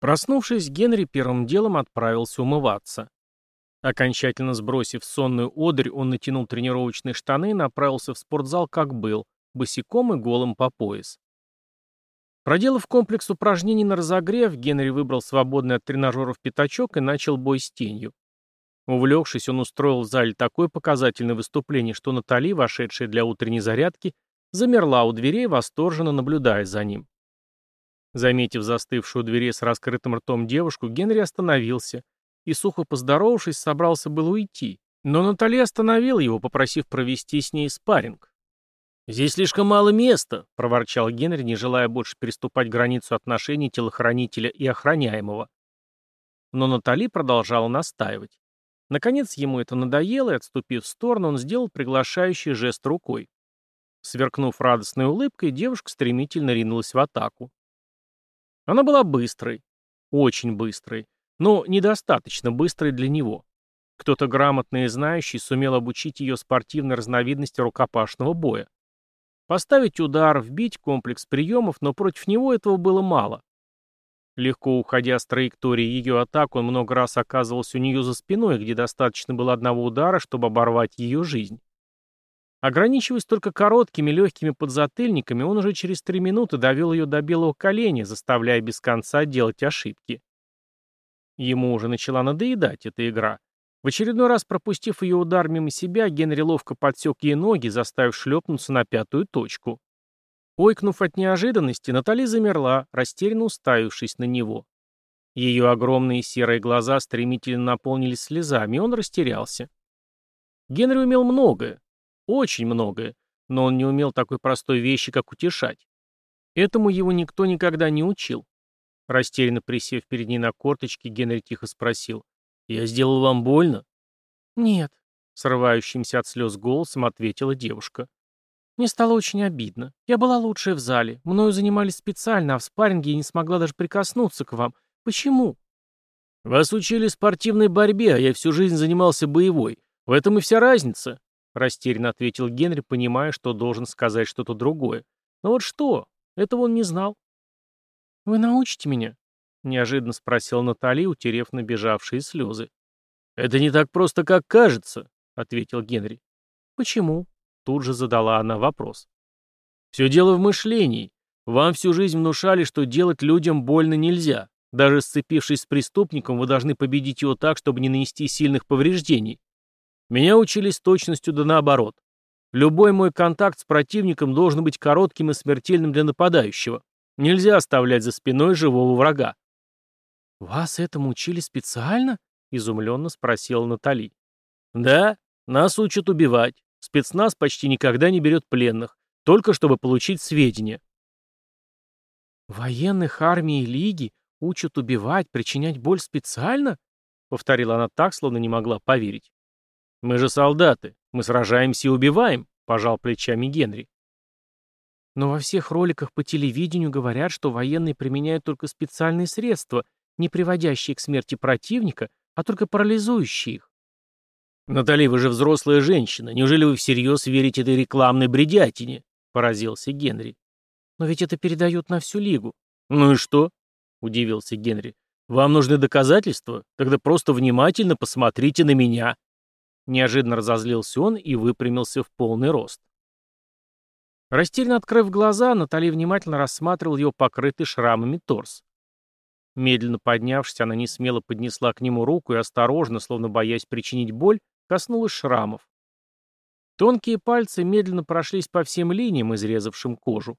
Проснувшись, Генри первым делом отправился умываться. Окончательно сбросив сонную одырь, он натянул тренировочные штаны и направился в спортзал, как был, босиком и голым по пояс. Проделав комплекс упражнений на разогрев, Генри выбрал свободный от тренажеров пятачок и начал бой с тенью. Увлекшись, он устроил в зале такое показательное выступление, что Натали, вошедшая для утренней зарядки, замерла у дверей, восторженно наблюдая за ним. Заметив застывшую у двери с раскрытым ртом девушку, Генри остановился и, сухо поздоровавшись, собрался было уйти, но Натали остановил его, попросив провести с ней спарринг. «Здесь слишком мало места», — проворчал Генри, не желая больше переступать границу отношений телохранителя и охраняемого. Но Натали продолжала настаивать. Наконец ему это надоело, и, отступив в сторону, он сделал приглашающий жест рукой. Сверкнув радостной улыбкой, девушка стремительно ринулась в атаку. Она была быстрой, очень быстрой, но недостаточно быстрой для него. Кто-то грамотный и знающий сумел обучить ее спортивной разновидности рукопашного боя. Поставить удар, вбить комплекс приемов, но против него этого было мало. Легко уходя с траектории ее атак, он много раз оказывался у нее за спиной, где достаточно было одного удара, чтобы оборвать ее жизнь. Ограничиваясь только короткими легкими подзатыльниками, он уже через три минуты довел ее до белого коленя, заставляя без конца делать ошибки. Ему уже начала надоедать эта игра. В очередной раз пропустив ее удар мимо себя, Генри ловко подсек ей ноги, заставив шлепнуться на пятую точку. Ойкнув от неожиданности, Натали замерла, растерянно уставившись на него. Ее огромные серые глаза стремительно наполнились слезами, и он растерялся. Генри умел многое, очень многое, но он не умел такой простой вещи, как утешать. Этому его никто никогда не учил. Растерянно присев перед ней на корточки, Генри тихо спросил. «Я сделал вам больно?» «Нет», — срывающимся от слез голосом ответила девушка. Мне стало очень обидно. Я была лучшая в зале. Мною занимались специально, а в спарринге я не смогла даже прикоснуться к вам. Почему? Вас учили спортивной борьбе, а я всю жизнь занимался боевой. В этом и вся разница, растерянно ответил Генри, понимая, что должен сказать что-то другое. Но вот что? Этого он не знал. Вы научите меня? неожиданно спросила Натали, утерев набежавшие слезы. Это не так просто, как кажется, ответил Генри. Почему? Тут же задала она вопрос. «Все дело в мышлении. Вам всю жизнь внушали, что делать людям больно нельзя. Даже сцепившись с преступником, вы должны победить его так, чтобы не нанести сильных повреждений. Меня учили с точностью да наоборот. Любой мой контакт с противником должен быть коротким и смертельным для нападающего. Нельзя оставлять за спиной живого врага. «Вас этому учили специально?» — изумленно спросила Натали. «Да, нас учат убивать. Спецназ почти никогда не берет пленных, только чтобы получить сведения. «Военных армии и лиги учат убивать, причинять боль специально?» — повторила она так, словно не могла поверить. «Мы же солдаты, мы сражаемся и убиваем», — пожал плечами Генри. «Но во всех роликах по телевидению говорят, что военные применяют только специальные средства, не приводящие к смерти противника, а только парализующие их. «Натали, вы же взрослая женщина. Неужели вы всерьез верите этой рекламной бредятине?» — поразился Генри. «Но ведь это передают на всю лигу». «Ну и что?» — удивился Генри. «Вам нужны доказательства? Тогда просто внимательно посмотрите на меня». Неожиданно разозлился он и выпрямился в полный рост. Растерянно открыв глаза, Натали внимательно рассматривал его покрытый шрамами торс. Медленно поднявшись, она не смело поднесла к нему руку и осторожно, словно боясь причинить боль, коснулась шрамов. Тонкие пальцы медленно прошлись по всем линиям, изрезавшим кожу.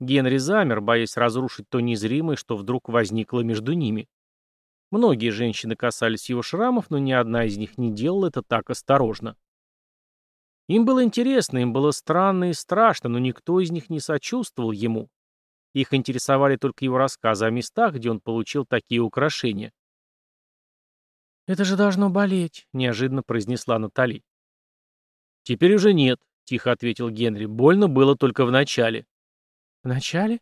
Генри замер, боясь разрушить то незримое, что вдруг возникло между ними. Многие женщины касались его шрамов, но ни одна из них не делала это так осторожно. Им было интересно, им было странно и страшно, но никто из них не сочувствовал ему. Их интересовали только его рассказы о местах, где он получил такие украшения. «Это же должно болеть», — неожиданно произнесла Натали. «Теперь уже нет», — тихо ответил Генри. «Больно было только в начале». «В начале?»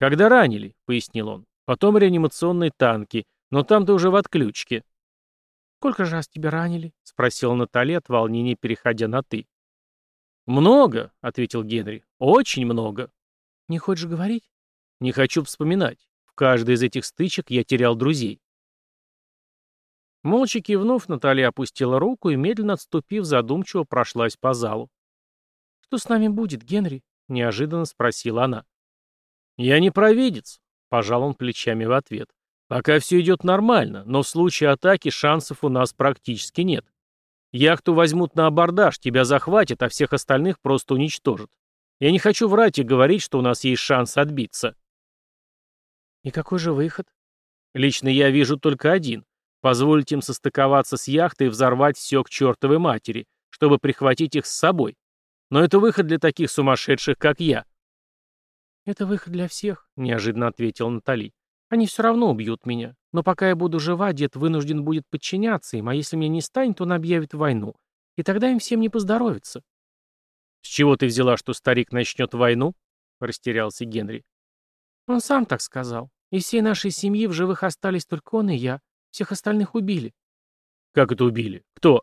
«Когда ранили», — пояснил он. «Потом реанимационные танки, но там ты уже в отключке». «Сколько же раз тебя ранили?» — спросила Натали от волнения, переходя на «ты». «Много», — ответил Генри. «Очень много». «Не хочешь говорить?» «Не хочу вспоминать. каждой из этих стычек я терял друзей. Молча кивнув, Наталья опустила руку и, медленно отступив, задумчиво прошлась по залу. «Что с нами будет, Генри?» — неожиданно спросила она. «Я не провидец», — пожал он плечами в ответ. «Пока все идет нормально, но в случае атаки шансов у нас практически нет. Яхту возьмут на абордаж, тебя захватят, а всех остальных просто уничтожат. Я не хочу врать и говорить, что у нас есть шанс отбиться». «И какой же выход?» «Лично я вижу только один. Позволить им состыковаться с яхтой и взорвать все к чертовой матери, чтобы прихватить их с собой. Но это выход для таких сумасшедших, как я». «Это выход для всех», — неожиданно ответила Натали. «Они все равно убьют меня. Но пока я буду жива, дед вынужден будет подчиняться им, а если меня не станет, он объявит войну. И тогда им всем не поздоровится». «С чего ты взяла, что старик начнет войну?» — растерялся Генри. «Он сам так сказал. Из всей нашей семьи в живых остались только он и я. Всех остальных убили». «Как это убили? Кто?»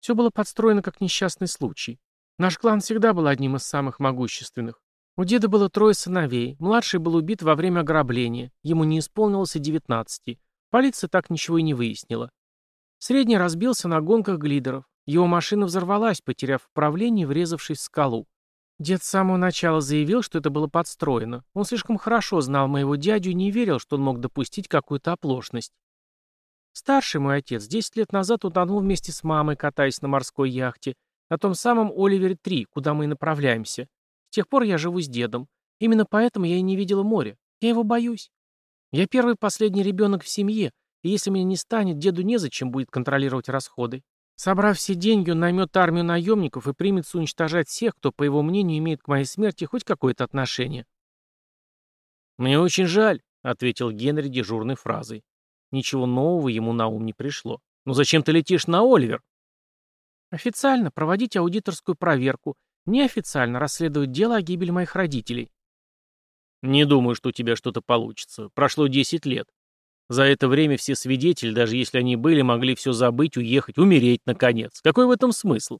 Все было подстроено как несчастный случай. Наш клан всегда был одним из самых могущественных. У деда было трое сыновей. Младший был убит во время ограбления. Ему не исполнилось и девятнадцати. Полиция так ничего и не выяснила. Средний разбился на гонках глидеров. Его машина взорвалась, потеряв управление врезавшись в скалу. Дед с самого начала заявил, что это было подстроено. Он слишком хорошо знал моего дядю и не верил, что он мог допустить какую-то оплошность. Старший мой отец 10 лет назад утонул вместе с мамой, катаясь на морской яхте, на том самом Оливере-3, куда мы и направляемся. С тех пор я живу с дедом. Именно поэтому я и не видела моря. Я его боюсь. Я первый последний ребенок в семье, и если меня не станет, деду незачем будет контролировать расходы. Собрав все деньги, он наймет армию наемников и примется уничтожать всех, кто, по его мнению, имеет к моей смерти хоть какое-то отношение. «Мне очень жаль», — ответил Генри дежурной фразой. Ничего нового ему на ум не пришло. «Ну зачем ты летишь на Оливер?» Официально проводить аудиторскую проверку, неофициально расследовать дело о гибели моих родителей. Не думаю, что у тебя что-то получится. Прошло 10 лет. За это время все свидетели, даже если они были, могли все забыть, уехать, умереть, наконец. Какой в этом смысл?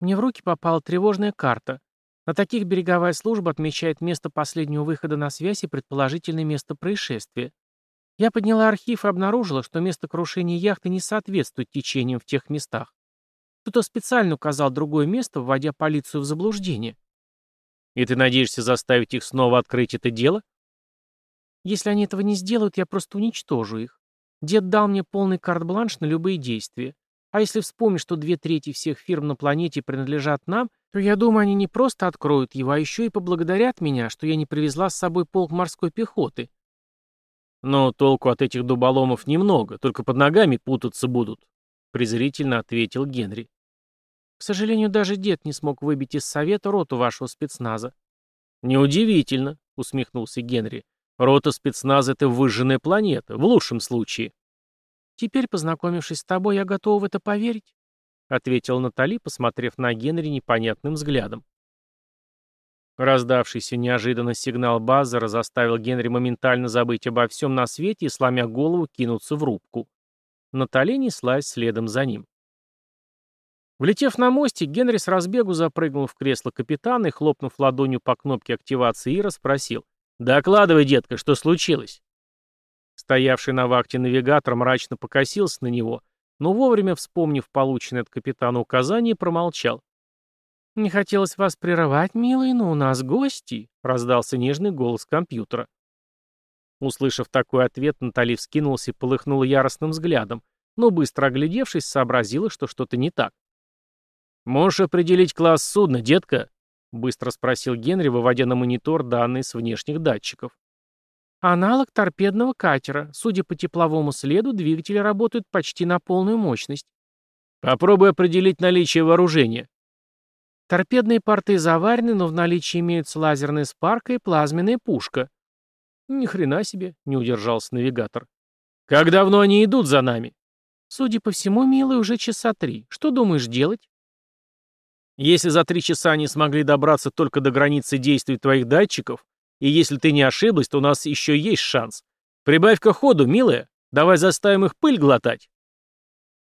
Мне в руки попала тревожная карта. На таких береговая служба отмечает место последнего выхода на связь и предположительное место происшествия. Я подняла архив и обнаружила, что место крушения яхты не соответствует течениям в тех местах. Кто-то специально указал другое место, вводя полицию в заблуждение. И ты надеешься заставить их снова открыть это дело? Если они этого не сделают, я просто уничтожу их. Дед дал мне полный карт-бланш на любые действия. А если вспомнить, что две трети всех фирм на планете принадлежат нам, то я думаю, они не просто откроют его, а еще и поблагодарят меня, что я не привезла с собой полк морской пехоты. Но толку от этих дуболомов немного, только под ногами путаться будут, презрительно ответил Генри. К сожалению, даже дед не смог выбить из совета роту вашего спецназа. Неудивительно, усмехнулся Генри. Рота спецназа — это выжженная планета, в лучшем случае. Теперь, познакомившись с тобой, я готова в это поверить, ответила Натали, посмотрев на Генри непонятным взглядом. Раздавшийся неожиданно сигнал базара заставил Генри моментально забыть обо всем на свете и, сломя голову, кинуться в рубку. Натали неслась следом за ним. Влетев на мостик, Генри с разбегу запрыгнул в кресло капитана и, хлопнув ладонью по кнопке активации Ира, спросил. «Докладывай, детка, что случилось?» Стоявший на вахте навигатор мрачно покосился на него, но вовремя, вспомнив полученное от капитана указание, промолчал. «Не хотелось вас прерывать, милый, но у нас гости», — раздался нежный голос компьютера. Услышав такой ответ, Натали вскинулась и полыхнула яростным взглядом, но быстро оглядевшись, сообразила, что что-то не так. «Можешь определить класс судна, детка?» — быстро спросил Генри, выводя на монитор данные с внешних датчиков. «Аналог торпедного катера. Судя по тепловому следу, двигатели работают почти на полную мощность». «Попробуй определить наличие вооружения». Торпедные порты заварены, но в наличии имеются лазерная спарка и плазменная пушка. Ни хрена себе, не удержался навигатор. Как давно они идут за нами? Судя по всему, милый, уже часа три. Что думаешь делать? Если за три часа они смогли добраться только до границы действий твоих датчиков, и если ты не ошиблась, то у нас еще есть шанс. Прибавь-ка ходу, милая. Давай заставим их пыль глотать.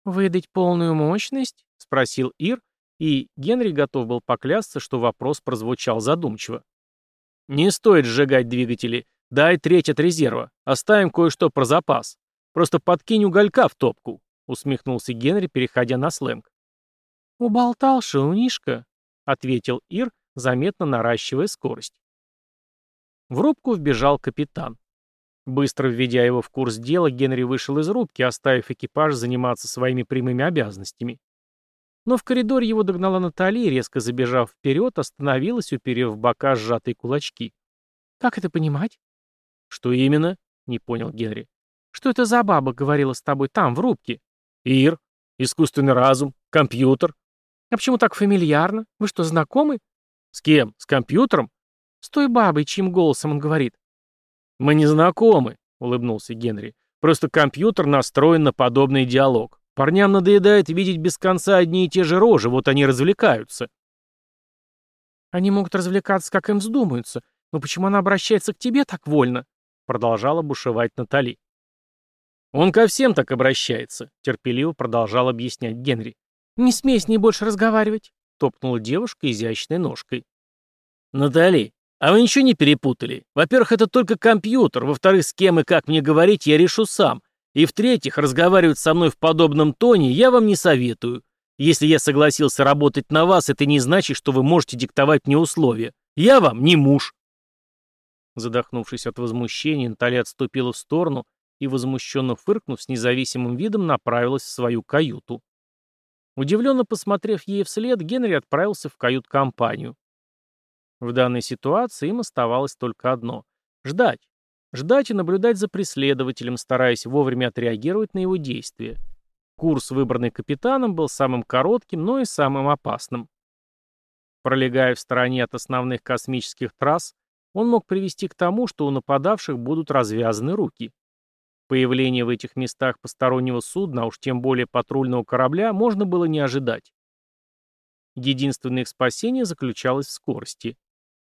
«Выдать полную мощность?» — спросил Ир, и Генри готов был поклясться, что вопрос прозвучал задумчиво. «Не стоит сжигать двигатели. дай треть от резерва. Оставим кое-что про запас. Просто подкинь уголька в топку», — усмехнулся Генри, переходя на сленг. «Уболтал, шаунишка», — ответил Ир, заметно наращивая скорость. В рубку вбежал капитан. Быстро введя его в курс дела, Генри вышел из рубки, оставив экипаж заниматься своими прямыми обязанностями. Но в коридоре его догнала Натали, резко забежав вперед, остановилась, уперев в бока сжатые кулачки. «Как это понимать?» «Что именно?» — не понял Генри. «Что это за баба говорила с тобой там, в рубке?» «Ир, искусственный разум, компьютер». «А почему так фамильярно? Вы что, знакомы?» «С кем? С компьютером?» «С той бабой, чьим голосом он говорит». «Мы не знакомы», — улыбнулся Генри. «Просто компьютер настроен на подобный диалог. Парням надоедает видеть без конца одни и те же рожи, вот они развлекаются». «Они могут развлекаться, как им вздумаются. Но почему она обращается к тебе так вольно?» — продолжала бушевать Натали. «Он ко всем так обращается», — терпеливо продолжал объяснять Генри. «Не смей с ней больше разговаривать», — топнула девушка изящной ножкой. «Натали, а вы ничего не перепутали? Во-первых, это только компьютер, во-вторых, с кем и как мне говорить, я решу сам. И в-третьих, разговаривать со мной в подобном тоне я вам не советую. Если я согласился работать на вас, это не значит, что вы можете диктовать мне условия. Я вам не муж». Задохнувшись от возмущения, Наталья отступила в сторону и, возмущенно фыркнув, с независимым видом направилась в свою каюту. Удивленно посмотрев ей вслед, Генри отправился в кают-компанию. В данной ситуации им оставалось только одно — ждать. Ждать и наблюдать за преследователем, стараясь вовремя отреагировать на его действия. Курс, выбранный капитаном, был самым коротким, но и самым опасным. Пролегая в стороне от основных космических трасс, он мог привести к тому, что у нападавших будут развязаны руки. Появление в этих местах постороннего судна, а уж тем более патрульного корабля, можно было не ожидать. Единственное их спасение заключалось в скорости.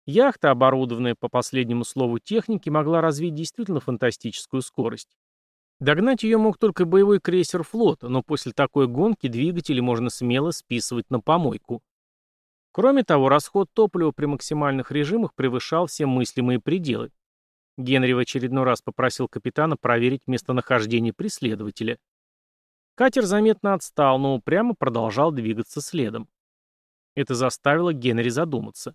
Яхта, оборудованная по последнему слову техники, могла развить действительно фантастическую скорость. Догнать ее мог только боевой крейсер флота, но после такой гонки двигатели можно смело списывать на помойку. Кроме того, расход топлива при максимальных режимах превышал все мыслимые пределы. Генри в очередной раз попросил капитана проверить местонахождение преследователя. Катер заметно отстал, но упрямо продолжал двигаться следом. Это заставило Генри задуматься.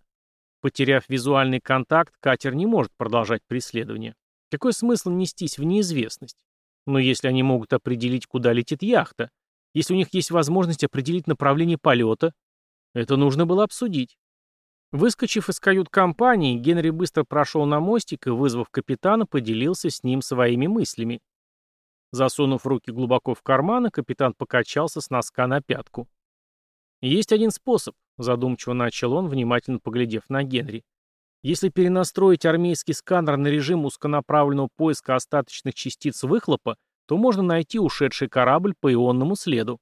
Потеряв визуальный контакт, катер не может продолжать преследование. Какой смысл нестись в неизвестность? Но если они могут определить, куда летит яхта, если у них есть возможность определить направление полета, это нужно было обсудить. Выскочив из кают-компании, Генри быстро прошел на мостик и, вызвав капитана, поделился с ним своими мыслями. Засунув руки глубоко в карманы, капитан покачался с носка на пятку. Есть один способ, Задумчиво начал он, внимательно поглядев на Генри. Если перенастроить армейский сканер на режим узконаправленного поиска остаточных частиц выхлопа, то можно найти ушедший корабль по ионному следу.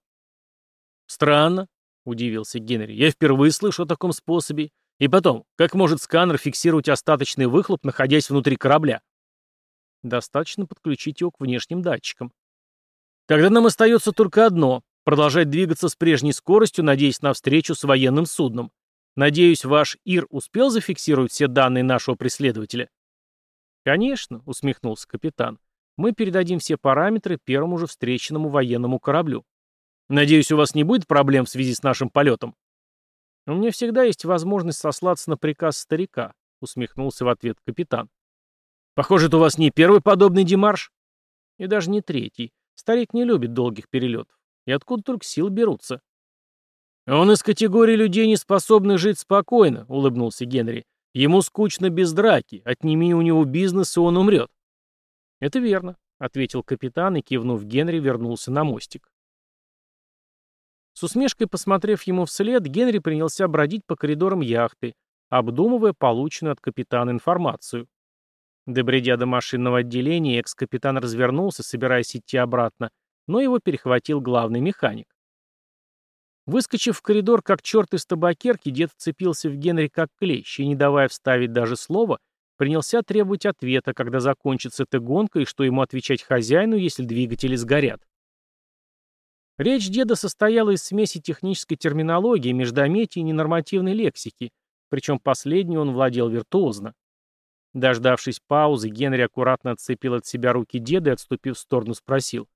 «Странно», — удивился Генри. «Я впервые слышу о таком способе. И потом, как может сканер фиксировать остаточный выхлоп, находясь внутри корабля?» «Достаточно подключить его к внешним датчикам». «Тогда нам остается только одно продолжать двигаться с прежней скоростью, надеясь на встречу с военным судном. Надеюсь, ваш ИР успел зафиксировать все данные нашего преследователя? Конечно, усмехнулся капитан. Мы передадим все параметры первому же встреченному военному кораблю. Надеюсь, у вас не будет проблем в связи с нашим полетом? У меня всегда есть возможность сослаться на приказ старика, усмехнулся в ответ капитан. Похоже, это у вас не первый подобный демарш? И даже не третий. Старик не любит долгих перелетов. И откуда только сил берутся? «Он из категории людей, не способных жить спокойно», — улыбнулся Генри. «Ему скучно без драки. Отними у него бизнес, и он умрет». «Это верно», — ответил капитан и, кивнув Генри, вернулся на мостик. С усмешкой посмотрев ему вслед, Генри принялся бродить по коридорам яхты, обдумывая полученную от капитана информацию. Добредя до машинного отделения, экс-капитан развернулся, собираясь идти обратно, но его перехватил главный механик. Выскочив в коридор, как черт из табакерки, дед вцепился в Генри как клещ и, не давая вставить даже слово, принялся требовать ответа, когда закончится эта гонка и что ему отвечать хозяину, если двигатели сгорят. Речь деда состояла из смеси технической терминологии, междометий и ненормативной лексики, причем последней он владел виртуозно. Дождавшись паузы, Генри аккуратно отцепил от себя руки деда и, отступив в сторону, спросил.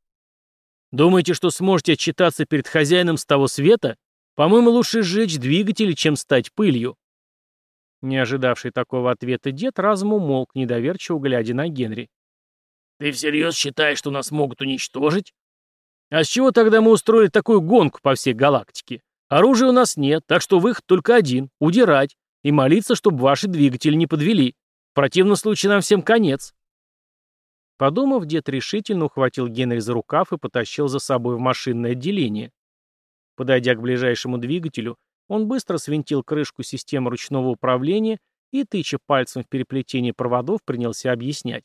«Думаете, что сможете отчитаться перед хозяином с того света? По-моему, лучше сжечь двигатель, чем стать пылью». Не ожидавший такого ответа дед разум умолк, недоверчиво глядя на Генри. «Ты всерьез считаешь, что нас могут уничтожить?» «А с чего тогда мы устроили такую гонку по всей галактике? Оружия у нас нет, так что выход только один — удирать и молиться, чтобы ваши двигатели не подвели. В противном случае нам всем конец». Подумав, дед решительно ухватил Генри за рукав и потащил за собой в машинное отделение. Подойдя к ближайшему двигателю, он быстро свинтил крышку системы ручного управления и, тыча пальцем в переплетение проводов, принялся объяснять.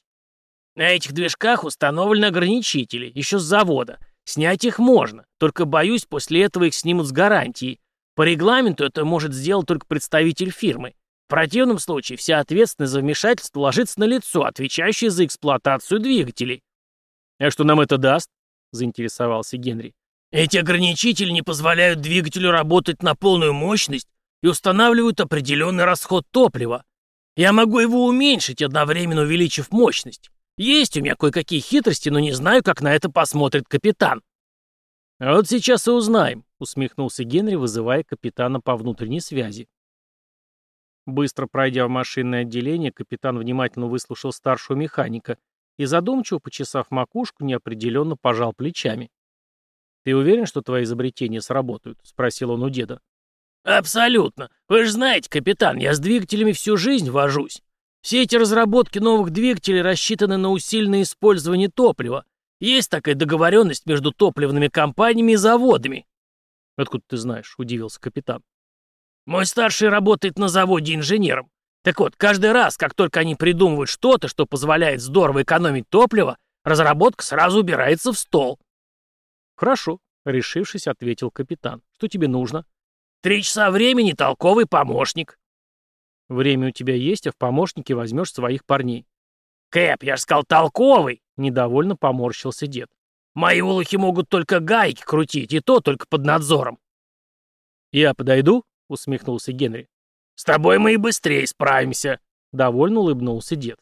«На этих движках установлены ограничители, еще с завода. Снять их можно, только, боюсь, после этого их снимут с гарантией. По регламенту это может сделать только представитель фирмы. В противном случае вся ответственность за вмешательство ложится на лицо, отвечающее за эксплуатацию двигателей. «А что нам это даст?» — заинтересовался Генри. «Эти ограничители не позволяют двигателю работать на полную мощность и устанавливают определенный расход топлива. Я могу его уменьшить, одновременно увеличив мощность. Есть у меня кое-какие хитрости, но не знаю, как на это посмотрит капитан». «А вот сейчас и узнаем», — усмехнулся Генри, вызывая капитана по внутренней связи. Быстро пройдя в машинное отделение, капитан внимательно выслушал старшего механика и, задумчиво почесав макушку, неопределенно пожал плечами. «Ты уверен, что твои изобретения сработают?» — спросил он у деда. «Абсолютно. Вы же знаете, капитан, я с двигателями всю жизнь вожусь. Все эти разработки новых двигателей рассчитаны на усиленное использование топлива. Есть такая договоренность между топливными компаниями и заводами». «Откуда ты знаешь?» — удивился капитан. Мой старший работает на заводе инженером. Так вот, каждый раз, как только они придумывают что-то, что позволяет здорово экономить топливо, разработка сразу убирается в стол. Хорошо, решившись, ответил капитан. Что тебе нужно? Три часа времени, толковый помощник. Время у тебя есть, а в помощнике возьмешь своих парней. Кэп, я же сказал толковый, недовольно поморщился дед. Мои улухи могут только гайки крутить, и то только под надзором. Я подойду? — усмехнулся Генри. «С тобой мы и быстрее справимся», — довольно улыбнулся дед.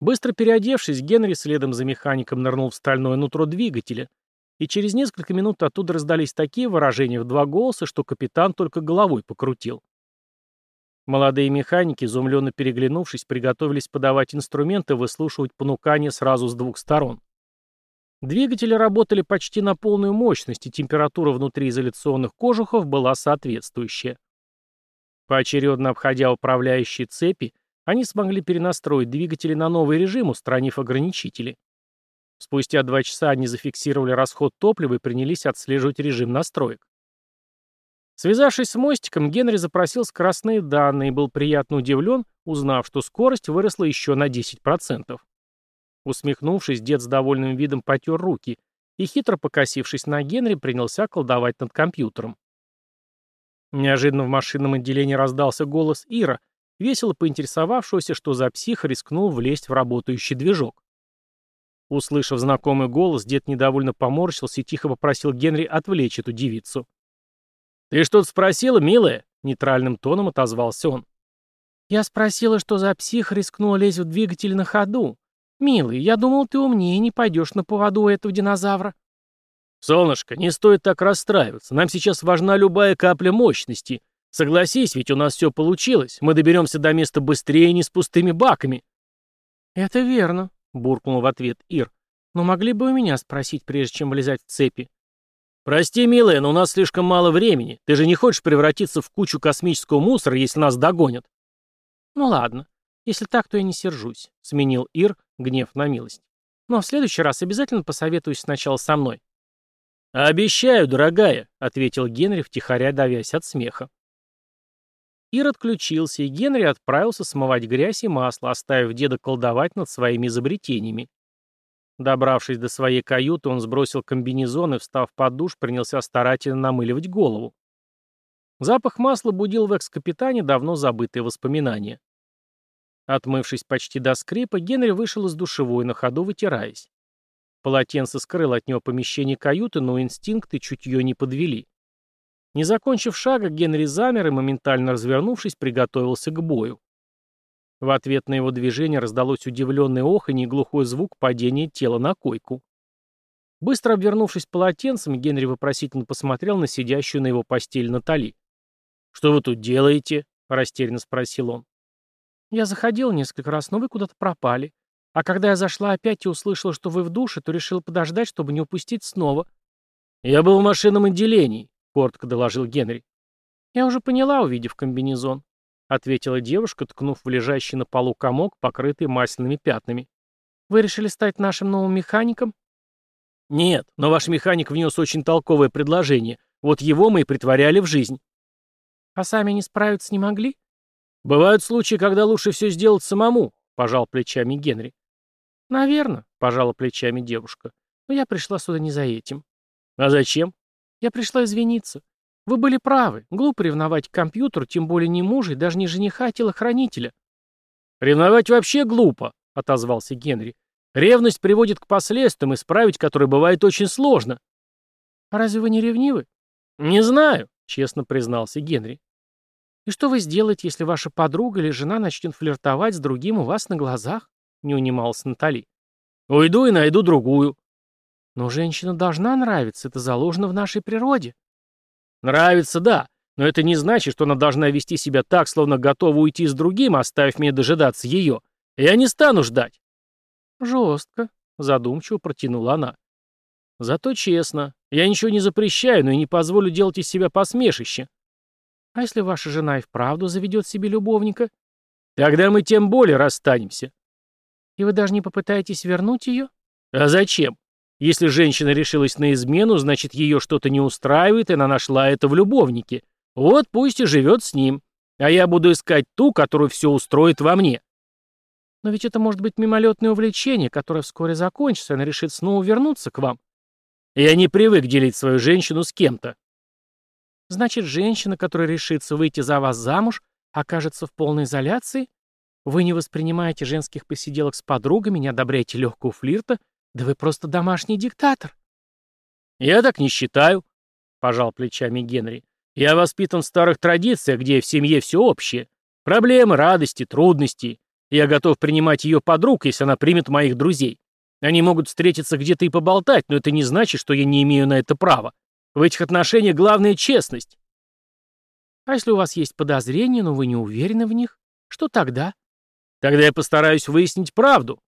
Быстро переодевшись, Генри следом за механиком нырнул в стальное нутро двигателя, и через несколько минут оттуда раздались такие выражения в два голоса, что капитан только головой покрутил. Молодые механики, изумленно переглянувшись, приготовились подавать инструменты и выслушивать понукания сразу с двух сторон. Двигатели работали почти на полную мощность, и температура внутри изоляционных кожухов была соответствующая. Поочередно обходя управляющие цепи, они смогли перенастроить двигатели на новый режим, устранив ограничители. Спустя два часа они зафиксировали расход топлива и принялись отслеживать режим настроек. Связавшись с мостиком, Генри запросил скоростные данные и был приятно удивлен, узнав, что скорость выросла еще на 10%. Усмехнувшись, дед с довольным видом потер руки и, хитро покосившись на Генри, принялся колдовать над компьютером. Неожиданно в машинном отделении раздался голос Ира, весело поинтересовавшегося, что за псих рискнул влезть в работающий движок. Услышав знакомый голос, дед недовольно поморщился и тихо попросил Генри отвлечь эту девицу. «Ты что-то спросила, милая?» — нейтральным тоном отозвался он. «Я спросила, что за псих рискнул лезть в двигатель на ходу. «Милый, я думал, ты умнее, не пойдешь на поводу у этого динозавра». «Солнышко, не стоит так расстраиваться. Нам сейчас важна любая капля мощности. Согласись, ведь у нас все получилось. Мы доберемся до места быстрее, не с пустыми баками». «Это верно», — буркнул в ответ Ир. «Но могли бы у меня спросить, прежде чем влезать в цепи». «Прости, милая, но у нас слишком мало времени. Ты же не хочешь превратиться в кучу космического мусора, если нас догонят?» «Ну ладно. Если так, то я не сержусь», — сменил Ир гнев на милость. «Но в следующий раз обязательно посоветуюсь сначала со мной». «Обещаю, дорогая», — ответил Генри, втихаря давясь от смеха. Ир отключился, и Генри отправился смывать грязь и масло, оставив деда колдовать над своими изобретениями. Добравшись до своей каюты, он сбросил комбинезон и, встав под душ, принялся старательно намыливать голову. Запах масла будил в экс-капитане давно забытые воспоминания. Отмывшись почти до скрипа, Генри вышел из душевой, на ходу вытираясь. Полотенце скрыло от него помещение каюты, но инстинкты чутье не подвели. Не закончив шага, Генри замер и, моментально развернувшись, приготовился к бою. В ответ на его движение раздалось удивленное оханье и глухой звук падения тела на койку. Быстро обвернувшись полотенцем, Генри вопросительно посмотрел на сидящую на его постели Натали. «Что вы тут делаете?» — растерянно спросил он. «Я заходил несколько раз, но вы куда-то пропали. А когда я зашла опять и услышала, что вы в душе, то решил подождать, чтобы не упустить снова». «Я был в машинном отделении», — коротко доложил Генри. «Я уже поняла, увидев комбинезон», — ответила девушка, ткнув в лежащий на полу комок, покрытый масляными пятнами. «Вы решили стать нашим новым механиком?» «Нет, но ваш механик внес очень толковое предложение. Вот его мы и притворяли в жизнь». «А сами не справиться не могли?» «Бывают случаи, когда лучше все сделать самому», — пожал плечами Генри. «Наверно», — пожала плечами девушка. «Но я пришла сюда не за этим». «А зачем?» «Я пришла извиниться. Вы были правы. Глупо ревновать к компьютеру, тем более не мужа и даже не жениха, а телохранителя». «Ревновать вообще глупо», — отозвался Генри. «Ревность приводит к последствиям, исправить которые бывает очень сложно». «А разве вы не ревнивы?» «Не знаю», — честно признался Генри. «И что вы сделаете, если ваша подруга или жена начнет флиртовать с другим у вас на глазах?» не унималась Натали. «Уйду и найду другую». «Но женщина должна нравиться, это заложено в нашей природе». «Нравится, да, но это не значит, что она должна вести себя так, словно готова уйти с другим, оставив меня дожидаться ее. Я не стану ждать». «Жестко», — задумчиво протянула она. «Зато честно. Я ничего не запрещаю, но и не позволю делать из себя посмешище». «А если ваша жена и вправду заведет себе любовника?» «Тогда мы тем более расстанемся». И вы даже не попытаетесь вернуть ее? А зачем? Если женщина решилась на измену, значит, ее что-то не устраивает, и она нашла это в любовнике. Вот пусть и живет с ним. А я буду искать ту, которую все устроит во мне. Но ведь это может быть мимолетное увлечение, которое вскоре закончится, и она решит снова вернуться к вам. Я не привык делить свою женщину с кем-то. Значит, женщина, которая решится выйти за вас замуж, окажется в полной изоляции? Вы не воспринимаете женских посиделок с подругами, не одобряете легкого флирта? Да вы просто домашний диктатор. Я так не считаю, пожал плечами Генри. Я воспитан в старых традициях, где в семье все общее. Проблемы, радости, трудности. Я готов принимать ее подруг, если она примет моих друзей. Они могут встретиться где-то и поболтать, но это не значит, что я не имею на это права. В этих отношениях главная честность. А если у вас есть подозрения, но вы не уверены в них, что тогда? Тогда я постараюсь выяснить правду.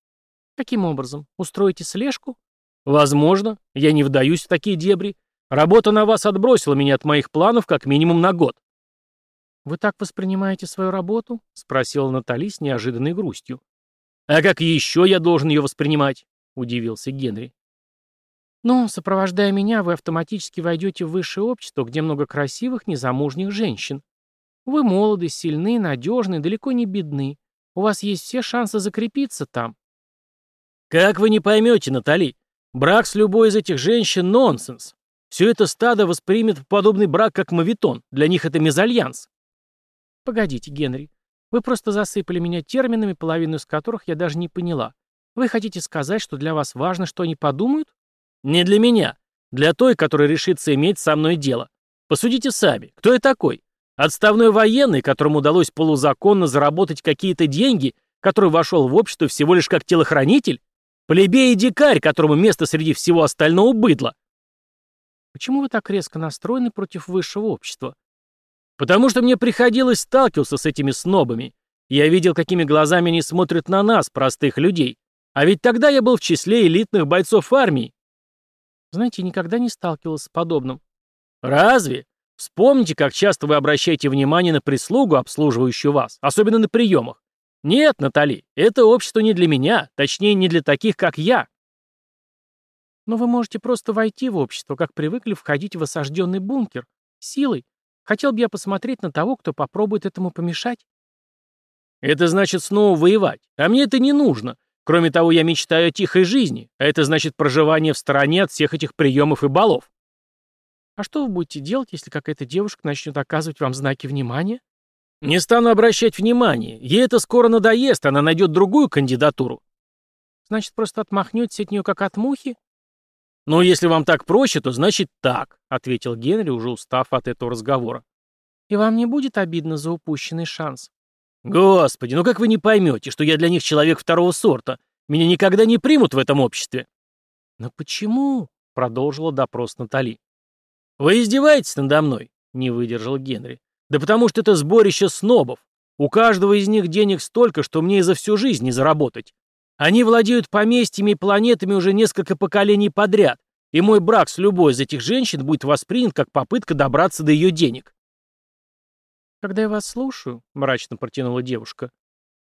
Каким образом? Устроите слежку? Возможно. Я не вдаюсь в такие дебри. Работа на вас отбросила меня от моих планов как минимум на год. «Вы так воспринимаете свою работу?» — спросила Натали с неожиданной грустью. «А как еще я должен ее воспринимать?» — удивился Генри. «Ну, сопровождая меня, вы автоматически войдете в высшее общество, где много красивых, незамужних женщин. Вы молоды, сильны, надежны, далеко не бедны. У вас есть все шансы закрепиться там. Как вы не поймете, Натали? Брак с любой из этих женщин — нонсенс. Все это стадо воспримет подобный брак как мавитон. Для них это мезальянс. Погодите, Генри. Вы просто засыпали меня терминами, половину из которых я даже не поняла. Вы хотите сказать, что для вас важно, что они подумают? Не для меня. Для той, которая решится иметь со мной дело. Посудите сами. Кто я такой? Отставной военный, которому удалось полузаконно заработать какие-то деньги, который вошел в общество всего лишь как телохранитель? Плебей и дикарь, которому место среди всего остального быдла. Почему вы так резко настроены против высшего общества? Потому что мне приходилось сталкиваться с этими снобами. Я видел, какими глазами они смотрят на нас, простых людей. А ведь тогда я был в числе элитных бойцов армии. Знаете, никогда не сталкивался с подобным. Разве? Вспомните, как часто вы обращаете внимание на прислугу, обслуживающую вас, особенно на приемах. Нет, Натали, это общество не для меня, точнее, не для таких, как я. Но вы можете просто войти в общество, как привыкли входить в осажденный бункер. Силой. Хотел бы я посмотреть на того, кто попробует этому помешать. Это значит снова воевать. А мне это не нужно. Кроме того, я мечтаю о тихой жизни, а это значит проживание в стороне от всех этих приемов и балов. А что вы будете делать, если какая-то девушка начнет оказывать вам знаки внимания? Не стану обращать внимания. Ей это скоро надоест, она найдет другую кандидатуру. Значит, просто отмахнетесь от нее, как от мухи? Ну, если вам так проще, то значит так, ответил Генри, уже устав от этого разговора. И вам не будет обидно за упущенный шанс? Господи, ну как вы не поймете, что я для них человек второго сорта? Меня никогда не примут в этом обществе. Но почему? Продолжила допрос Натали. Вы издеваетесь надо мной? Не выдержал Генри. Да потому что это сборище снобов. У каждого из них денег столько, что мне и за всю жизнь не заработать. Они владеют поместьями и планетами уже несколько поколений подряд, и мой брак с любой из этих женщин будет воспринят как попытка добраться до ее денег. «Когда я вас слушаю», — мрачно протянула девушка,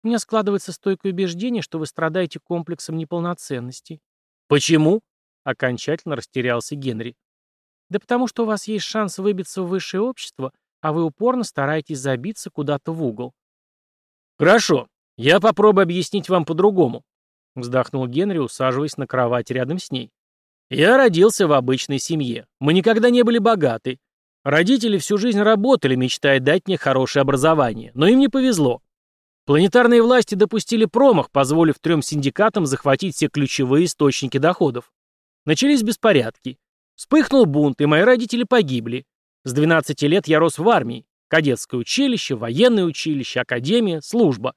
«у меня складывается стойкое убеждение, что вы страдаете комплексом неполноценности». «Почему?» — окончательно растерялся Генри. «Да потому что у вас есть шанс выбиться в высшее общество, а вы упорно стараетесь забиться куда-то в угол». «Хорошо, я попробую объяснить вам по-другому», — вздохнул Генри, усаживаясь на кровать рядом с ней. «Я родился в обычной семье. Мы никогда не были богаты. Родители всю жизнь работали, мечтая дать мне хорошее образование, но им не повезло. Планетарные власти допустили промах, позволив трем синдикатам захватить все ключевые источники доходов. Начались беспорядки. Вспыхнул бунт, и мои родители погибли. С 12 лет я рос в армии. Кадетское училище, военное училище, академия, служба.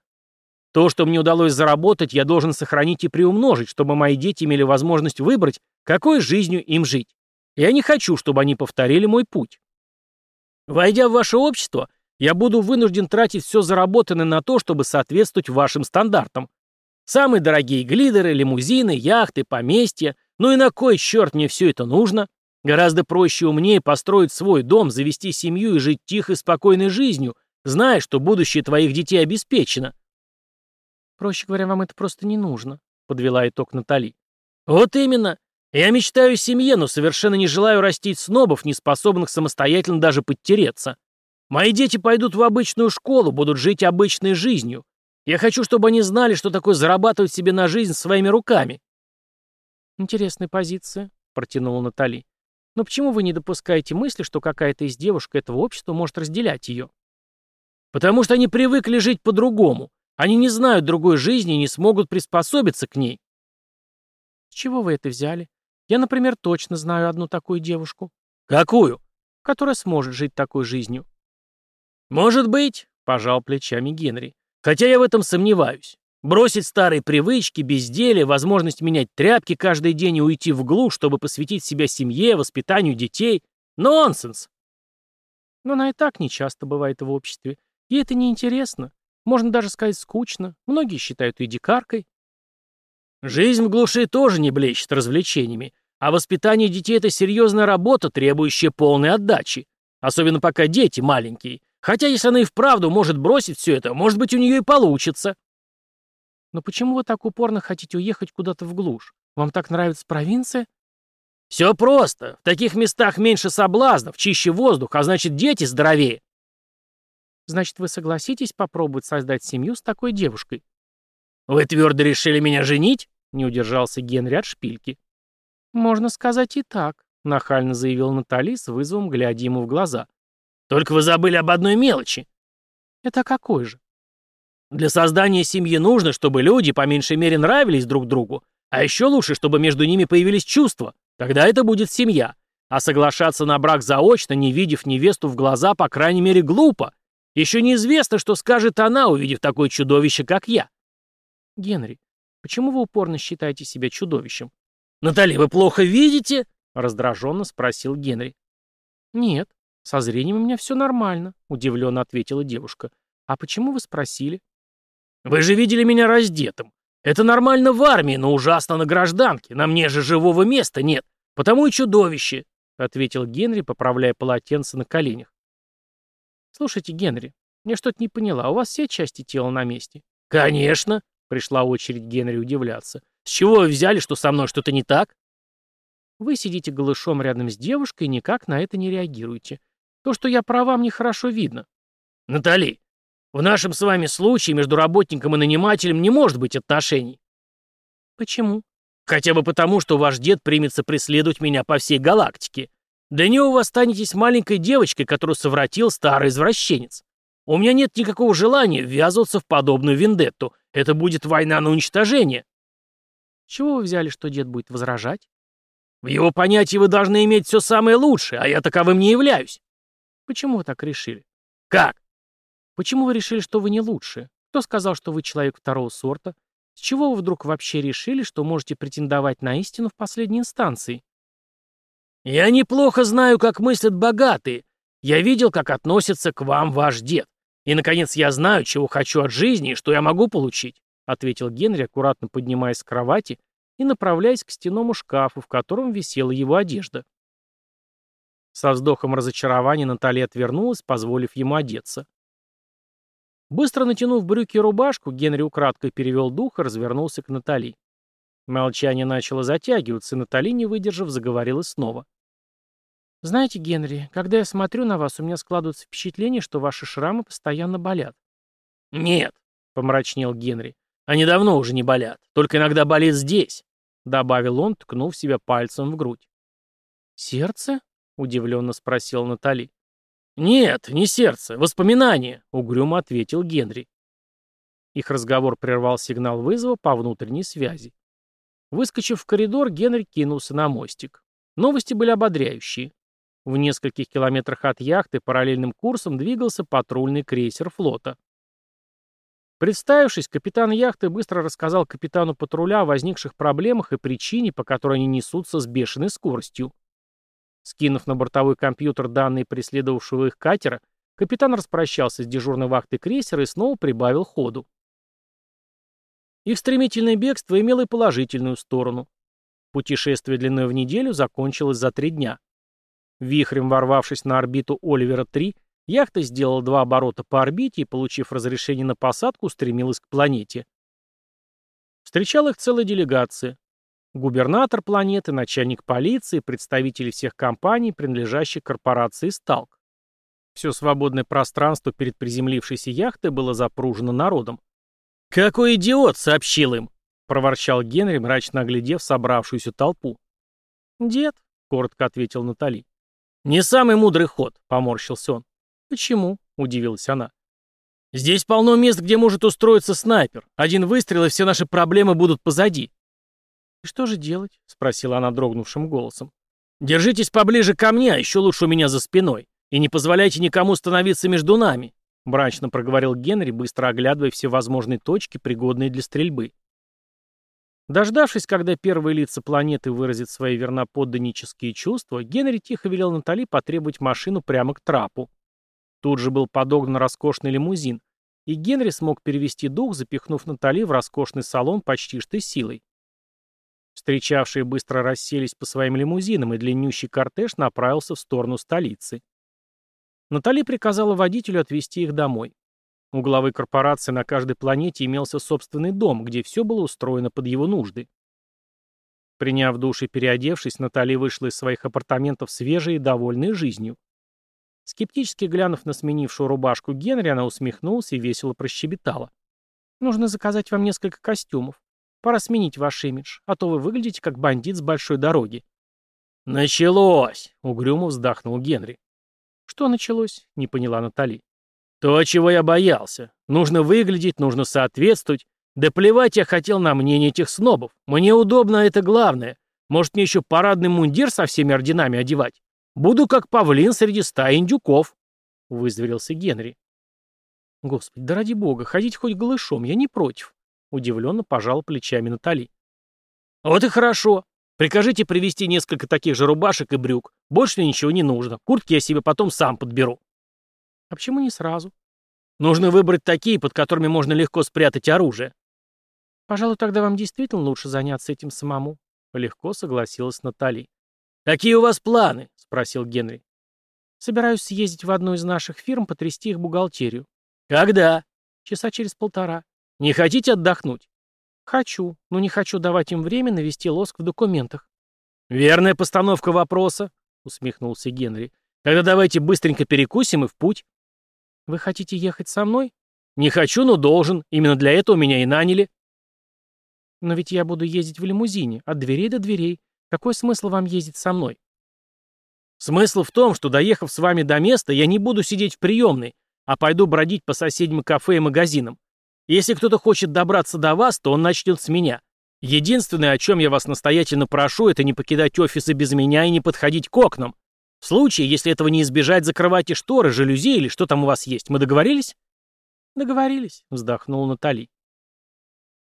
То, что мне удалось заработать, я должен сохранить и приумножить, чтобы мои дети имели возможность выбрать, какой жизнью им жить. Я не хочу, чтобы они повторили мой путь. Войдя в ваше общество, я буду вынужден тратить все заработанное на то, чтобы соответствовать вашим стандартам. Самые дорогие глидеры, лимузины, яхты, поместья. Ну и на кой черт мне все это нужно? Гораздо проще и умнее построить свой дом, завести семью и жить тихой, спокойной жизнью, зная, что будущее твоих детей обеспечено. Проще говоря, вам это просто не нужно, подвела итог Натали. Вот именно. Я мечтаю о семье, но совершенно не желаю растить снобов, не способных самостоятельно даже подтереться. Мои дети пойдут в обычную школу, будут жить обычной жизнью. Я хочу, чтобы они знали, что такое зарабатывать себе на жизнь своими руками. Интересная позиция, протянула Натали. Но почему вы не допускаете мысли, что какая-то из девушек этого общества может разделять ее? Потому что они привыкли жить по-другому. Они не знают другой жизни и не смогут приспособиться к ней. С чего вы это взяли? Я, например, точно знаю одну такую девушку. Какую? Которая сможет жить такой жизнью. Может быть, пожал плечами Генри. Хотя я в этом сомневаюсь. Бросить старые привычки, безделие, возможность менять тряпки каждый день и уйти в глушь, чтобы посвятить себя семье, воспитанию детей — нонсенс. Но она и так нечасто бывает в обществе. Ей это неинтересно. Можно даже сказать скучно. Многие считают ее дикаркой. Жизнь в глуши тоже не блещет развлечениями, а воспитание детей — это серьезная работа, требующая полной отдачи. Особенно пока дети маленькие. Хотя если она и вправду может бросить все это, может быть, у нее и получится. Но почему вы так упорно хотите уехать куда-то в глушь? Вам так нравится провинция? Все просто. В таких местах меньше соблазнов, чище воздух, а значит, дети здоровее. Значит, вы согласитесь попробовать создать семью с такой девушкой? Вы твердо решили меня женить? Не удержался Генри от шпильки. «Можно сказать и так», — нахально заявил Натали с вызовом, глядя ему в глаза. «Только вы забыли об одной мелочи». «Это какой же?» «Для создания семьи нужно, чтобы люди по меньшей мере нравились друг другу, а еще лучше, чтобы между ними появились чувства. Тогда это будет семья. А соглашаться на брак заочно, не видев невесту в глаза, по крайней мере, глупо. Еще неизвестно, что скажет она, увидев такое чудовище, как я». «Генри, Почему вы упорно считаете себя чудовищем? Натали, вы плохо видите? Раздраженно спросил Генри. Нет, со зрением у меня все нормально, удивленно ответила девушка. А почему вы спросили? Вы же видели меня раздетым. Это нормально в армии, но ужасно на гражданке. На мне же живого места нет. Потому и чудовище, ответил Генри, поправляя полотенце на коленях. Слушайте, Генри, я что-то не поняла. У вас все части тела на месте? Конечно, Пришла очередь Генри удивляться. «С чего вы взяли, что со мной что-то не так?» «Вы сидите голышом рядом с девушкой и никак на это не реагируете. То, что я права, мне хорошо видно». «Натали, в нашем с вами случае между работником и нанимателем не может быть отношений». «Почему?» «Хотя бы потому, что ваш дед примется преследовать меня по всей галактике. Для него вы останетесь маленькой девочкой, которую совратил старый извращенец. У меня нет никакого желания ввязываться в подобную вендетту. Это будет война на уничтожение. Чего вы взяли, что дед будет возражать? В его понятии вы должны иметь все самое лучшее, а я таковым не являюсь. Почему вы так решили? Как? Почему вы решили, что вы не лучшие? Кто сказал, что вы человек второго сорта? С чего вы вдруг вообще решили, что можете претендовать на истину в последней инстанции? Я неплохо знаю, как мыслят богатые. Я видел, как относится к вам ваш дед. И, наконец, я знаю, чего хочу от жизни и что я могу получить», — ответил Генри, аккуратно поднимаясь с кровати и направляясь к стенному шкафу, в котором висела его одежда. Со вздохом разочарования Наталья отвернулась, позволив ему одеться. Быстро натянув брюки и рубашку, Генри украдкой перевел дух и развернулся к Натали. Молчание начало затягиваться, и Натали, не выдержав, заговорила снова. «Знаете, Генри, когда я смотрю на вас, у меня складывается впечатление, что ваши шрамы постоянно болят». «Нет», — помрачнел Генри, — «они давно уже не болят, только иногда болит здесь», — добавил он, ткнув себя пальцем в грудь. «Сердце?» — удивленно спросил Натали. «Нет, не сердце, воспоминания», — угрюмо ответил Генри. Их разговор прервал сигнал вызова по внутренней связи. Выскочив в коридор, Генри кинулся на мостик. Новости были ободряющие. В нескольких километрах от яхты параллельным курсом двигался патрульный крейсер флота. Представившись, капитан яхты быстро рассказал капитану патруля о возникших проблемах и причине, по которой они несутся с бешеной скоростью. Скинув на бортовой компьютер данные преследовавшего их катера, капитан распрощался с дежурной вахтой крейсера и снова прибавил ходу. Их стремительное бегство имело и положительную сторону. Путешествие длиной в неделю закончилось за три дня. Вихрем ворвавшись на орбиту Оливера-3, яхта сделала два оборота по орбите и, получив разрешение на посадку, устремилась к планете. Встречала их целая делегация. Губернатор планеты, начальник полиции, представители всех компаний, принадлежащих корпорации «Сталк». Все свободное пространство перед приземлившейся яхтой было запружено народом. «Какой идиот!» — сообщил им, — проворчал Генри, мрачно оглядев собравшуюся толпу. «Дед», — коротко ответил Натали. «Не самый мудрый ход», — поморщился он. «Почему?» — удивилась она. «Здесь полно мест, где может устроиться снайпер. Один выстрел, и все наши проблемы будут позади». «И что же делать?» — спросила она дрогнувшим голосом. «Держитесь поближе ко мне, а еще лучше у меня за спиной. И не позволяйте никому становиться между нами», — мрачно проговорил Генри, быстро оглядывая все возможные точки, пригодные для стрельбы. Дождавшись, когда первые лица планеты выразят свои верноподданнические чувства, Генри тихо велел Натали потребовать машину прямо к трапу. Тут же был подогнан роскошный лимузин, и Генри смог перевести дух, запихнув Натали в роскошный салон почти что силой. Встречавшие быстро расселись по своим лимузинам, и длиннющий кортеж направился в сторону столицы. Натали приказала водителю отвезти их домой. У главы корпорации на каждой планете имелся собственный дом, где все было устроено под его нужды. Приняв душ и переодевшись, Натали вышла из своих апартаментов свежей и довольной жизнью. Скептически глянув на сменившую рубашку Генри, она усмехнулась и весело прощебетала. «Нужно заказать вам несколько костюмов. Пора сменить ваш имидж, а то вы выглядите как бандит с большой дороги». «Началось!» — угрюмо вздохнул Генри. «Что началось?» — не поняла Натали. То, чего я боялся. Нужно выглядеть, нужно соответствовать. Да плевать я хотел на мнение этих снобов. Мне удобно, это главное. Может, мне еще парадный мундир со всеми орденами одевать? Буду как павлин среди стаи индюков. Вызверился Генри. Господи, да ради бога, ходить хоть голышом, я не против. Удивленно пожал плечами Натали. Вот и хорошо. Прикажите привезти несколько таких же рубашек и брюк. Больше мне ничего не нужно. Куртки я себе потом сам подберу. А почему не сразу? Нужно выбрать такие, под которыми можно легко спрятать оружие. Пожалуй, тогда вам действительно лучше заняться этим самому. Легко согласилась Натали. «Какие у вас планы?» — спросил Генри. «Собираюсь съездить в одну из наших фирм, потрясти их бухгалтерию». «Когда?» «Часа через полтора». «Не хотите отдохнуть?» «Хочу, но не хочу давать им время навести лоск в документах». «Верная постановка вопроса», — усмехнулся Генри. «Тогда давайте быстренько перекусим и в путь». «Вы хотите ехать со мной?» «Не хочу, но должен. Именно для этого меня и наняли». «Но ведь я буду ездить в лимузине, от дверей до дверей. Какой смысл вам ездить со мной?» «Смысл в том, что, доехав с вами до места, я не буду сидеть в приемной, а пойду бродить по соседним кафе и магазинам. Если кто-то хочет добраться до вас, то он начнет с меня. Единственное, о чем я вас настоятельно прошу, это не покидать офисы без меня и не подходить к окнам. В случае, если этого не избежать, закрывайте шторы, жалюзи или что там у вас есть. Мы договорились? «Договорились», — вздохнула Натали.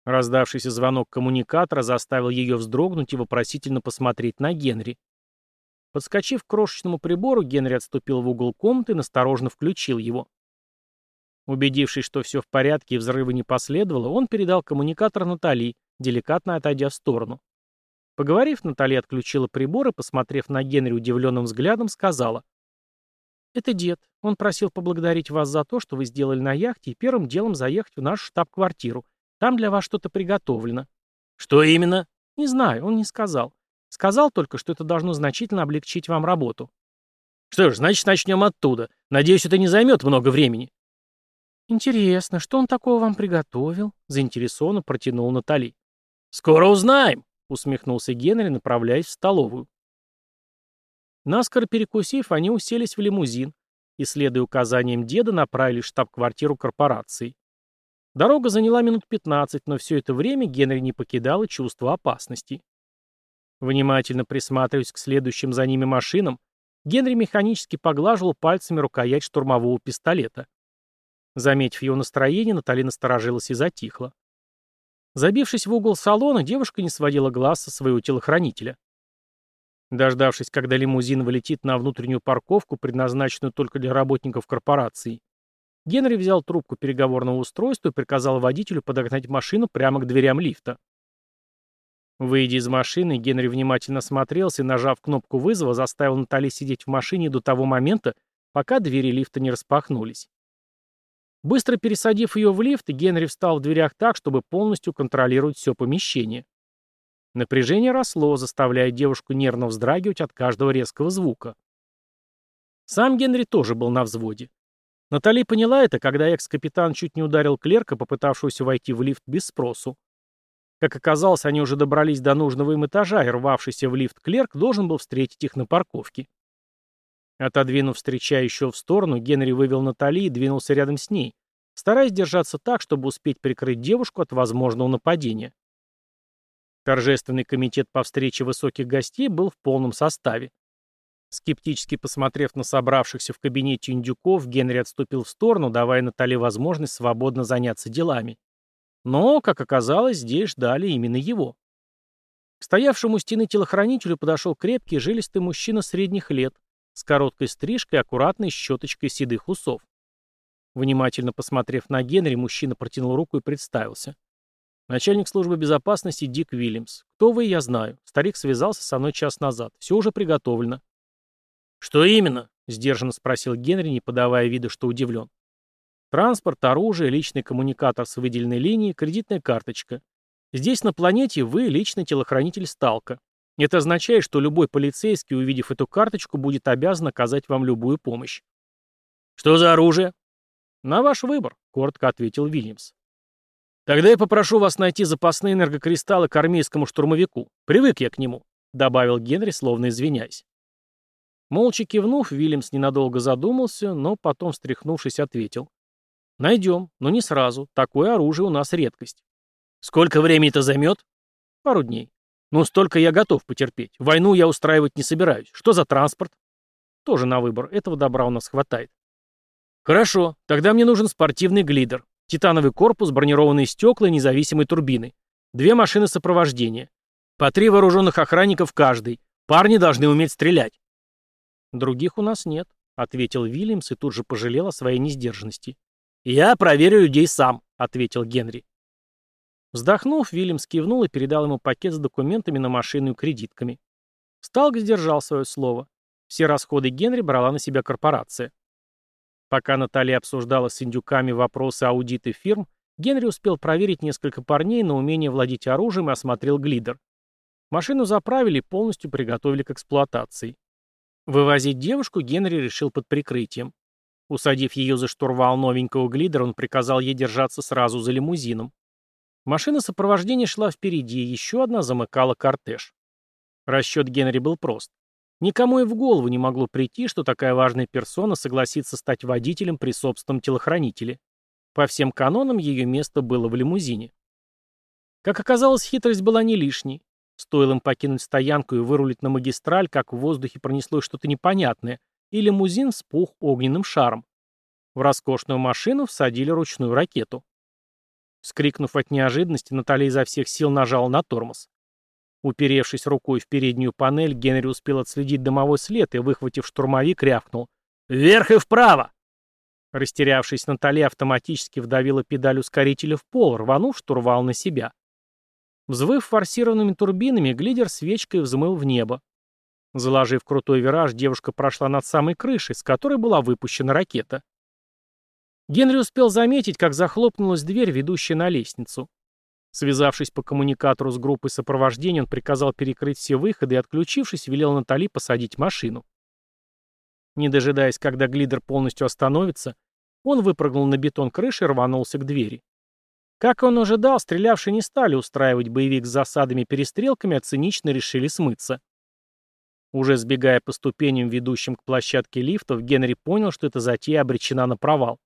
Раздавшийся звонок коммуникатора заставил ее вздрогнуть и вопросительно посмотреть на Генри. Подскочив к крошечному прибору, Генри отступил в угол комнаты и насторожно включил его. Убедившись, что все в порядке и взрыва не последовало, он передал коммуникатор Натали, деликатно отойдя в сторону. Поговорив, Натали отключила прибор и, посмотрев на Генри удивленным взглядом, сказала. «Это дед. Он просил поблагодарить вас за то, что вы сделали на яхте, и первым делом заехать в нашу штаб-квартиру. Там для вас что-то приготовлено». «Что именно?» «Не знаю, он не сказал. Сказал только, что это должно значительно облегчить вам работу». «Что ж, значит, начнем оттуда. Надеюсь, это не займет много времени». «Интересно, что он такого вам приготовил?» — заинтересованно протянул Натали. «Скоро узнаем», — усмехнулся Генри, направляясь в столовую. Наскоро перекусив, они уселись в лимузин и, следуя указаниям деда, направились в штаб-квартиру корпорации. Дорога заняла минут 15, но все это время Генри не покидало чувство опасности. Внимательно присматриваясь к следующим за ними машинам, Генри механически поглаживал пальцами рукоять штурмового пистолета. Заметив его настроение, Натали насторожилась и затихла. Забившись в угол салона, девушка не сводила глаз со своего телохранителя. Дождавшись, когда лимузин вылетит на внутреннюю парковку, предназначенную только для работников корпорации, Генри взял трубку переговорного устройства и приказал водителю подогнать машину прямо к дверям лифта. Выйдя из машины, Генри внимательно смотрелся и, нажав кнопку вызова, заставил Натали сидеть в машине до того момента, пока двери лифта не распахнулись. Быстро пересадив ее в лифт, Генри встал в дверях так, чтобы полностью контролировать все помещение. Напряжение росло, заставляя девушку нервно вздрагивать от каждого резкого звука. Сам Генри тоже был на взводе. Натали поняла это, когда экс-капитан чуть не ударил клерка, попытавшегося войти в лифт без спросу. Как оказалось, они уже добрались до нужного им этажа, и рвавшийся в лифт клерк должен был встретить их на парковке. Отодвинув встречающего в сторону, Генри вывел Натали и двинулся рядом с ней, стараясь держаться так, чтобы успеть прикрыть девушку от возможного нападения. Торжественный комитет по встрече высоких гостей был в полном составе. Скептически посмотрев на собравшихся в кабинете индюков, Генри отступил в сторону, давая Натали возможность свободно заняться делами. Но, как оказалось, здесь ждали именно его. К стоявшему стены телохранителю подошел крепкий, жилистый мужчина средних лет, с короткой стрижкой и аккуратной щеточкой седых усов. Внимательно посмотрев на Генри, мужчина протянул руку и представился. Начальник службы безопасности Дик Вильямс. Кто вы, я знаю. Старик связался со мной час назад. Все уже приготовлено. Что именно? Сдержанно спросил Генри, не подавая вида, что удивлен. Транспорт, оружие, личный коммуникатор с выделенной линией, кредитная карточка. Здесь на планете вы личный телохранитель Сталка. Это означает, что любой полицейский, увидев эту карточку, будет обязан оказать вам любую помощь. Что за оружие? На ваш выбор, коротко ответил Вильямс. Тогда я попрошу вас найти запасные энергокристаллы к армейскому штурмовику. Привык я к нему, добавил Генри, словно извиняясь. Молча кивнув, Вильямс ненадолго задумался, но потом, встряхнувшись, ответил. «Найдем, но не сразу. Такое оружие у нас редкость». «Сколько времени это займет?» «Пару дней». «Ну, столько я готов потерпеть. Войну я устраивать не собираюсь. Что за транспорт?» «Тоже на выбор. Этого добра у нас хватает». «Хорошо. Тогда мне нужен спортивный глидер. Титановый корпус, бронированные стекла и независимые турбины. Две машины сопровождения. По три вооруженных охранников каждый. Парни должны уметь стрелять». «Других у нас нет», — ответил Вильямс и тут же пожалел о своей несдержанности. «Я проверю людей сам», — ответил Генри. Вздохнув, Вильямс кивнул и передал ему пакет с документами на машину и кредитками. Сталк сдержал свое слово. Все расходы Генри брала на себя корпорация. Пока Наталья обсуждала с индюками вопросы аудита фирм, Генри успел проверить несколько парней на умение владеть оружием и осмотрел глидер. Машину заправили и полностью приготовили к эксплуатации. Вывозить девушку Генри решил под прикрытием. Усадив ее за штурвал новенького глидера, он приказал ей держаться сразу за лимузином. Машина сопровождения шла впереди, еще одна замыкала кортеж. Расчет Генри был прост. Никому и в голову не могло прийти, что такая важная персона согласится стать водителем при собственном телохранителе. По всем канонам ее место было в лимузине. Как оказалось, хитрость была не лишней. Стоило им покинуть стоянку и вырулить на магистраль, как в воздухе пронеслось что-то непонятное, и лимузин вспух огненным шаром. В роскошную машину всадили ручную ракету. Скрикнув от неожиданности, Наталья изо всех сил нажала на тормоз. Уперевшись рукой в переднюю панель, Генри успел отследить дымовой след и, выхватив штурмовик, рявкнул. «Вверх и вправо!» Растерявшись, Наталья автоматически вдавила педаль ускорителя в пол, рванув штурвал на себя. Взвыв форсированными турбинами, глидер свечкой взмыл в небо. Заложив крутой вираж, девушка прошла над самой крышей, с которой была выпущена ракета. Генри успел заметить, как захлопнулась дверь, ведущая на лестницу. Связавшись по коммуникатору с группой сопровождения, он приказал перекрыть все выходы и, отключившись, велел Натали посадить машину. Не дожидаясь, когда глидер полностью остановится, он выпрыгнул на бетон крыши и рванулся к двери. Как он ожидал, стрелявшие не стали устраивать боевик с засадами и перестрелками, а цинично решили смыться. Уже сбегая по ступеням, ведущим к площадке лифтов, Генри понял, что эта затея обречена на провал.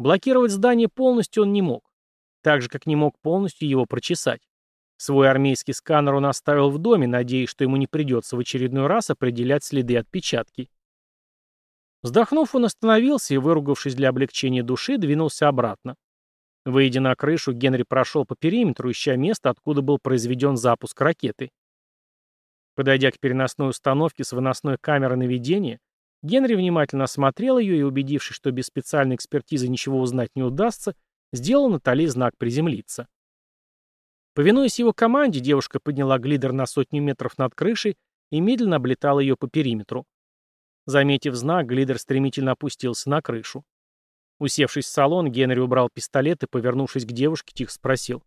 Блокировать здание полностью он не мог. Так же, как не мог полностью его прочесать. Свой армейский сканер он оставил в доме, надеясь, что ему не придется в очередной раз определять следы отпечатки. Вздохнув, он остановился и, выругавшись для облегчения души, двинулся обратно. Выйдя на крышу, Генри прошел по периметру, ища место, откуда был произведен запуск ракеты. Подойдя к переносной установке с выносной камерой наведения, Генри внимательно осмотрел ее и, убедившись, что без специальной экспертизы ничего узнать не удастся, сделал Натали знак приземлиться. Повинуясь его команде, девушка подняла глидер на сотню метров над крышей и медленно облетала ее по периметру. Заметив знак, глидер стремительно опустился на крышу. Усевшись в салон, Генри убрал пистолет и, повернувшись к девушке, тихо спросил.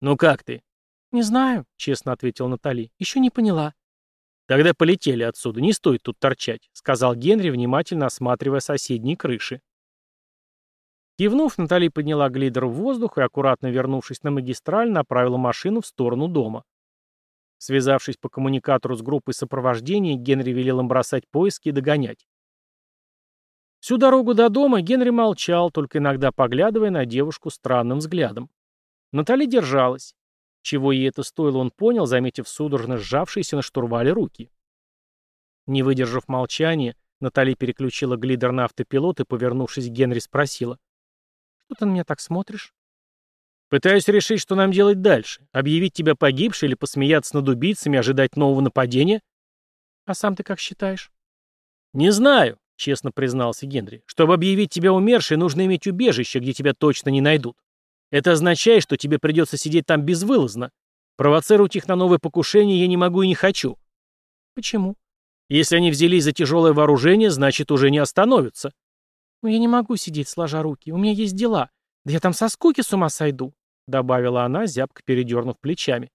«Ну как ты?» «Не знаю», — честно ответила Натали. «Еще не поняла». «Тогда полетели отсюда, не стоит тут торчать», — сказал Генри, внимательно осматривая соседние крыши. Кивнув, Натали подняла глидер в воздух и, аккуратно вернувшись на магистраль, направила машину в сторону дома. Связавшись по коммуникатору с группой сопровождения, Генри велел им бросать поиски и догонять. Всю дорогу до дома Генри молчал, только иногда поглядывая на девушку странным взглядом. Натали держалась. Чего ей это стоило, он понял, заметив судорожно сжавшиеся на штурвале руки. Не выдержав молчания, Натали переключила глидер на автопилот и, повернувшись к Генри, спросила. «Что ты на меня так смотришь?» «Пытаюсь решить, что нам делать дальше. Объявить тебя погибшей или посмеяться над убийцами, ожидать нового нападения?» «А сам ты как считаешь?» «Не знаю», — честно признался Генри. «Чтобы объявить тебя умершей, нужно иметь убежище, где тебя точно не найдут. Это означает, что тебе придется сидеть там безвылазно. Провоцировать их на новое покушение я не могу и не хочу. Почему? Если они взялись за тяжелое вооружение, значит, уже не остановятся. Но я не могу сидеть, сложа руки. У меня есть дела. Да я там со скуки с ума сойду, добавила она, зябко передернув плечами.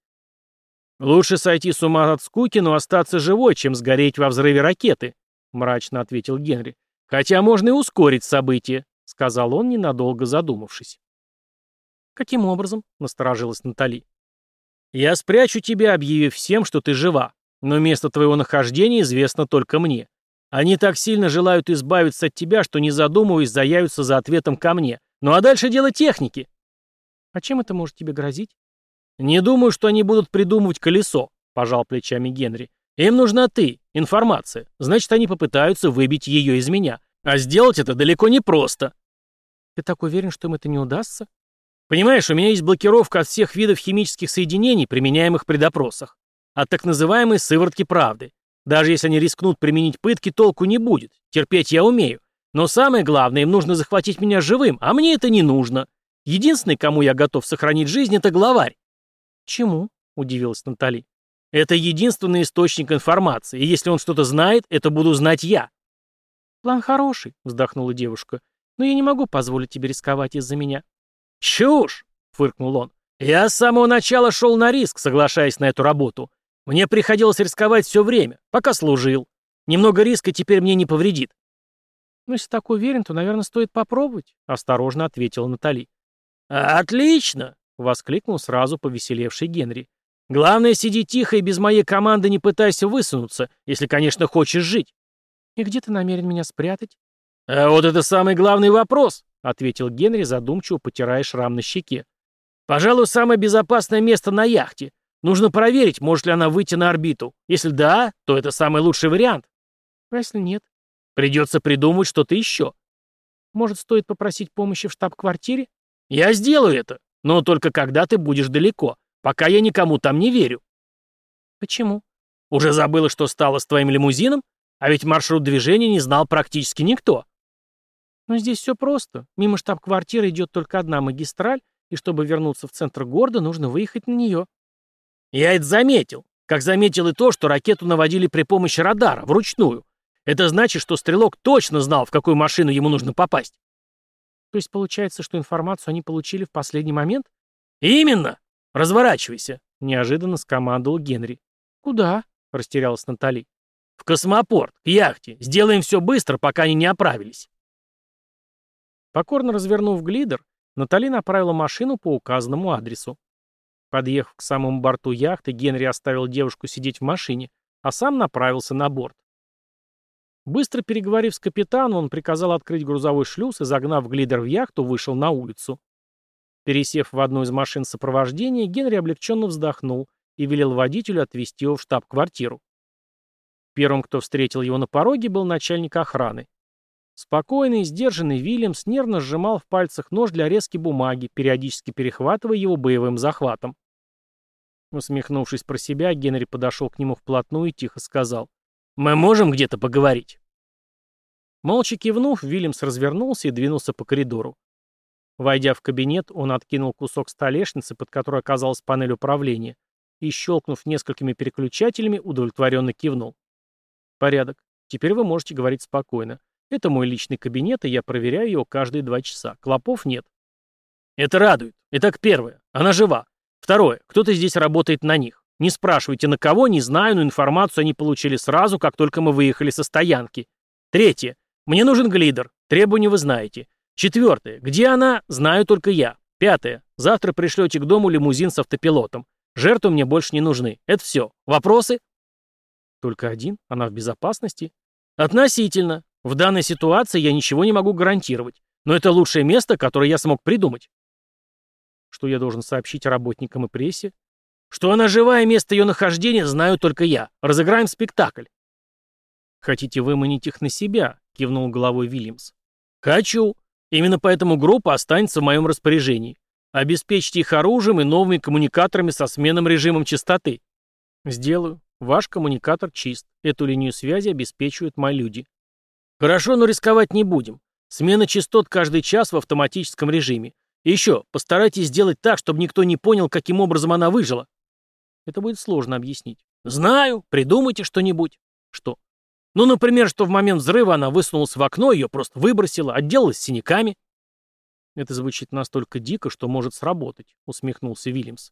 Лучше сойти с ума от скуки, но остаться живой, чем сгореть во взрыве ракеты, мрачно ответил Генри. Хотя можно и ускорить события, сказал он, ненадолго задумавшись. «Каким образом?» — насторожилась Натали. «Я спрячу тебя, объявив всем, что ты жива, но место твоего нахождения известно только мне. Они так сильно желают избавиться от тебя, что, не задумываясь, заявятся за ответом ко мне. Ну а дальше дело техники». «А чем это может тебе грозить?» «Не думаю, что они будут придумывать колесо», — пожал плечами Генри. «Им нужна ты, информация. Значит, они попытаются выбить ее из меня. А сделать это далеко не просто». «Ты так уверен, что им это не удастся?» Понимаешь, у меня есть блокировка от всех видов химических соединений, применяемых при допросах. От так называемой сыворотки правды. Даже если они рискнут применить пытки, толку не будет. Терпеть я умею. Но самое главное, им нужно захватить меня живым, а мне это не нужно. Единственный, кому я готов сохранить жизнь, это главарь. Чему? Удивилась Натали. Это единственный источник информации, и если он что-то знает, это буду знать я. План хороший, вздохнула девушка, но я не могу позволить тебе рисковать из-за меня. «Чушь!» — фыркнул он. «Я с самого начала шел на риск, соглашаясь на эту работу. Мне приходилось рисковать все время, пока служил. Немного риска теперь мне не повредит». «Ну, если так уверен, то, наверное, стоит попробовать», — осторожно ответила Натали. «Отлично!» — воскликнул сразу повеселевший Генри. «Главное, сиди тихо и без моей команды не пытайся высунуться, если, конечно, хочешь жить». «И где ты намерен меня спрятать?» «А вот это самый главный вопрос», — ответил Генри, задумчиво потирая шрам на щеке. «Пожалуй, самое безопасное место на яхте. Нужно проверить, может ли она выйти на орбиту. Если да, то это самый лучший вариант. А если нет? Придется придумать что-то еще. Может, стоит попросить помощи в штаб-квартире? Я сделаю это, но только когда ты будешь далеко. Пока я никому там не верю. Почему? Уже забыла, что стало с твоим лимузином? А ведь маршрут движения не знал практически никто. Но здесь все просто. Мимо штаб-квартиры идет только одна магистраль, и чтобы вернуться в центр города, нужно выехать на нее. Я это заметил. Как заметил и то, что ракету наводили при помощи радара, вручную. Это значит, что стрелок точно знал, в какую машину ему нужно попасть. То есть получается, что информацию они получили в последний момент? Именно! Разворачивайся, неожиданно скомандовал Генри. Куда? Растерялась Натали. В космопорт, к яхте. Сделаем все быстро, пока они не оправились. Покорно развернув глидер, Натали направила машину по указанному адресу. Подъехав к самому борту яхты, Генри оставил девушку сидеть в машине, а сам направился на борт. Быстро переговорив с капитаном, он приказал открыть грузовой шлюз и, загнав глидер в яхту, вышел на улицу. Пересев в одну из машин сопровождения, Генри облегченно вздохнул и велел водителю отвезти его в штаб-квартиру. Первым, кто встретил его на пороге, был начальник охраны. Спокойный, сдержанный Вильямс нервно сжимал в пальцах нож для резки бумаги, периодически перехватывая его боевым захватом. Усмехнувшись про себя, Генри подошел к нему вплотную и тихо сказал. «Мы можем где-то поговорить?» Молча кивнув, Вильямс развернулся и двинулся по коридору. Войдя в кабинет, он откинул кусок столешницы, под которой оказалась панель управления, и, щелкнув несколькими переключателями, удовлетворенно кивнул. «Порядок. Теперь вы можете говорить спокойно. Это мой личный кабинет, и я проверяю его каждые два часа. Клопов нет». «Это радует. Итак, первое. Она жива. Второе. Кто-то здесь работает на них. Не спрашивайте на кого, не знаю, но информацию они получили сразу, как только мы выехали со стоянки. Третье. Мне нужен глидер. Требования вы знаете. Четвертое. Где она, знаю только я. Пятое. Завтра пришлете к дому лимузин с автопилотом. Жертвы мне больше не нужны. Это все. Вопросы? Только один. Она в безопасности? Относительно. В данной ситуации я ничего не могу гарантировать. Но это лучшее место, которое я смог придумать. Что я должен сообщить работникам и прессе? Что она живая, место ее нахождения знаю только я. Разыграем спектакль. Хотите выманить их на себя? Кивнул головой Вильямс. Хочу. Именно поэтому группа останется в моем распоряжении. Обеспечьте их оружием и новыми коммуникаторами со сменным режимом частоты. Сделаю. Ваш коммуникатор чист. Эту линию связи обеспечивают мои люди. Хорошо, но рисковать не будем. Смена частот каждый час в автоматическом режиме. И еще, постарайтесь сделать так, чтобы никто не понял, каким образом она выжила. Это будет сложно объяснить. Знаю, придумайте что-нибудь. Что? Ну, например, что в момент взрыва она высунулась в окно, ее просто выбросила, отделалась синяками. Это звучит настолько дико, что может сработать, усмехнулся Вильямс.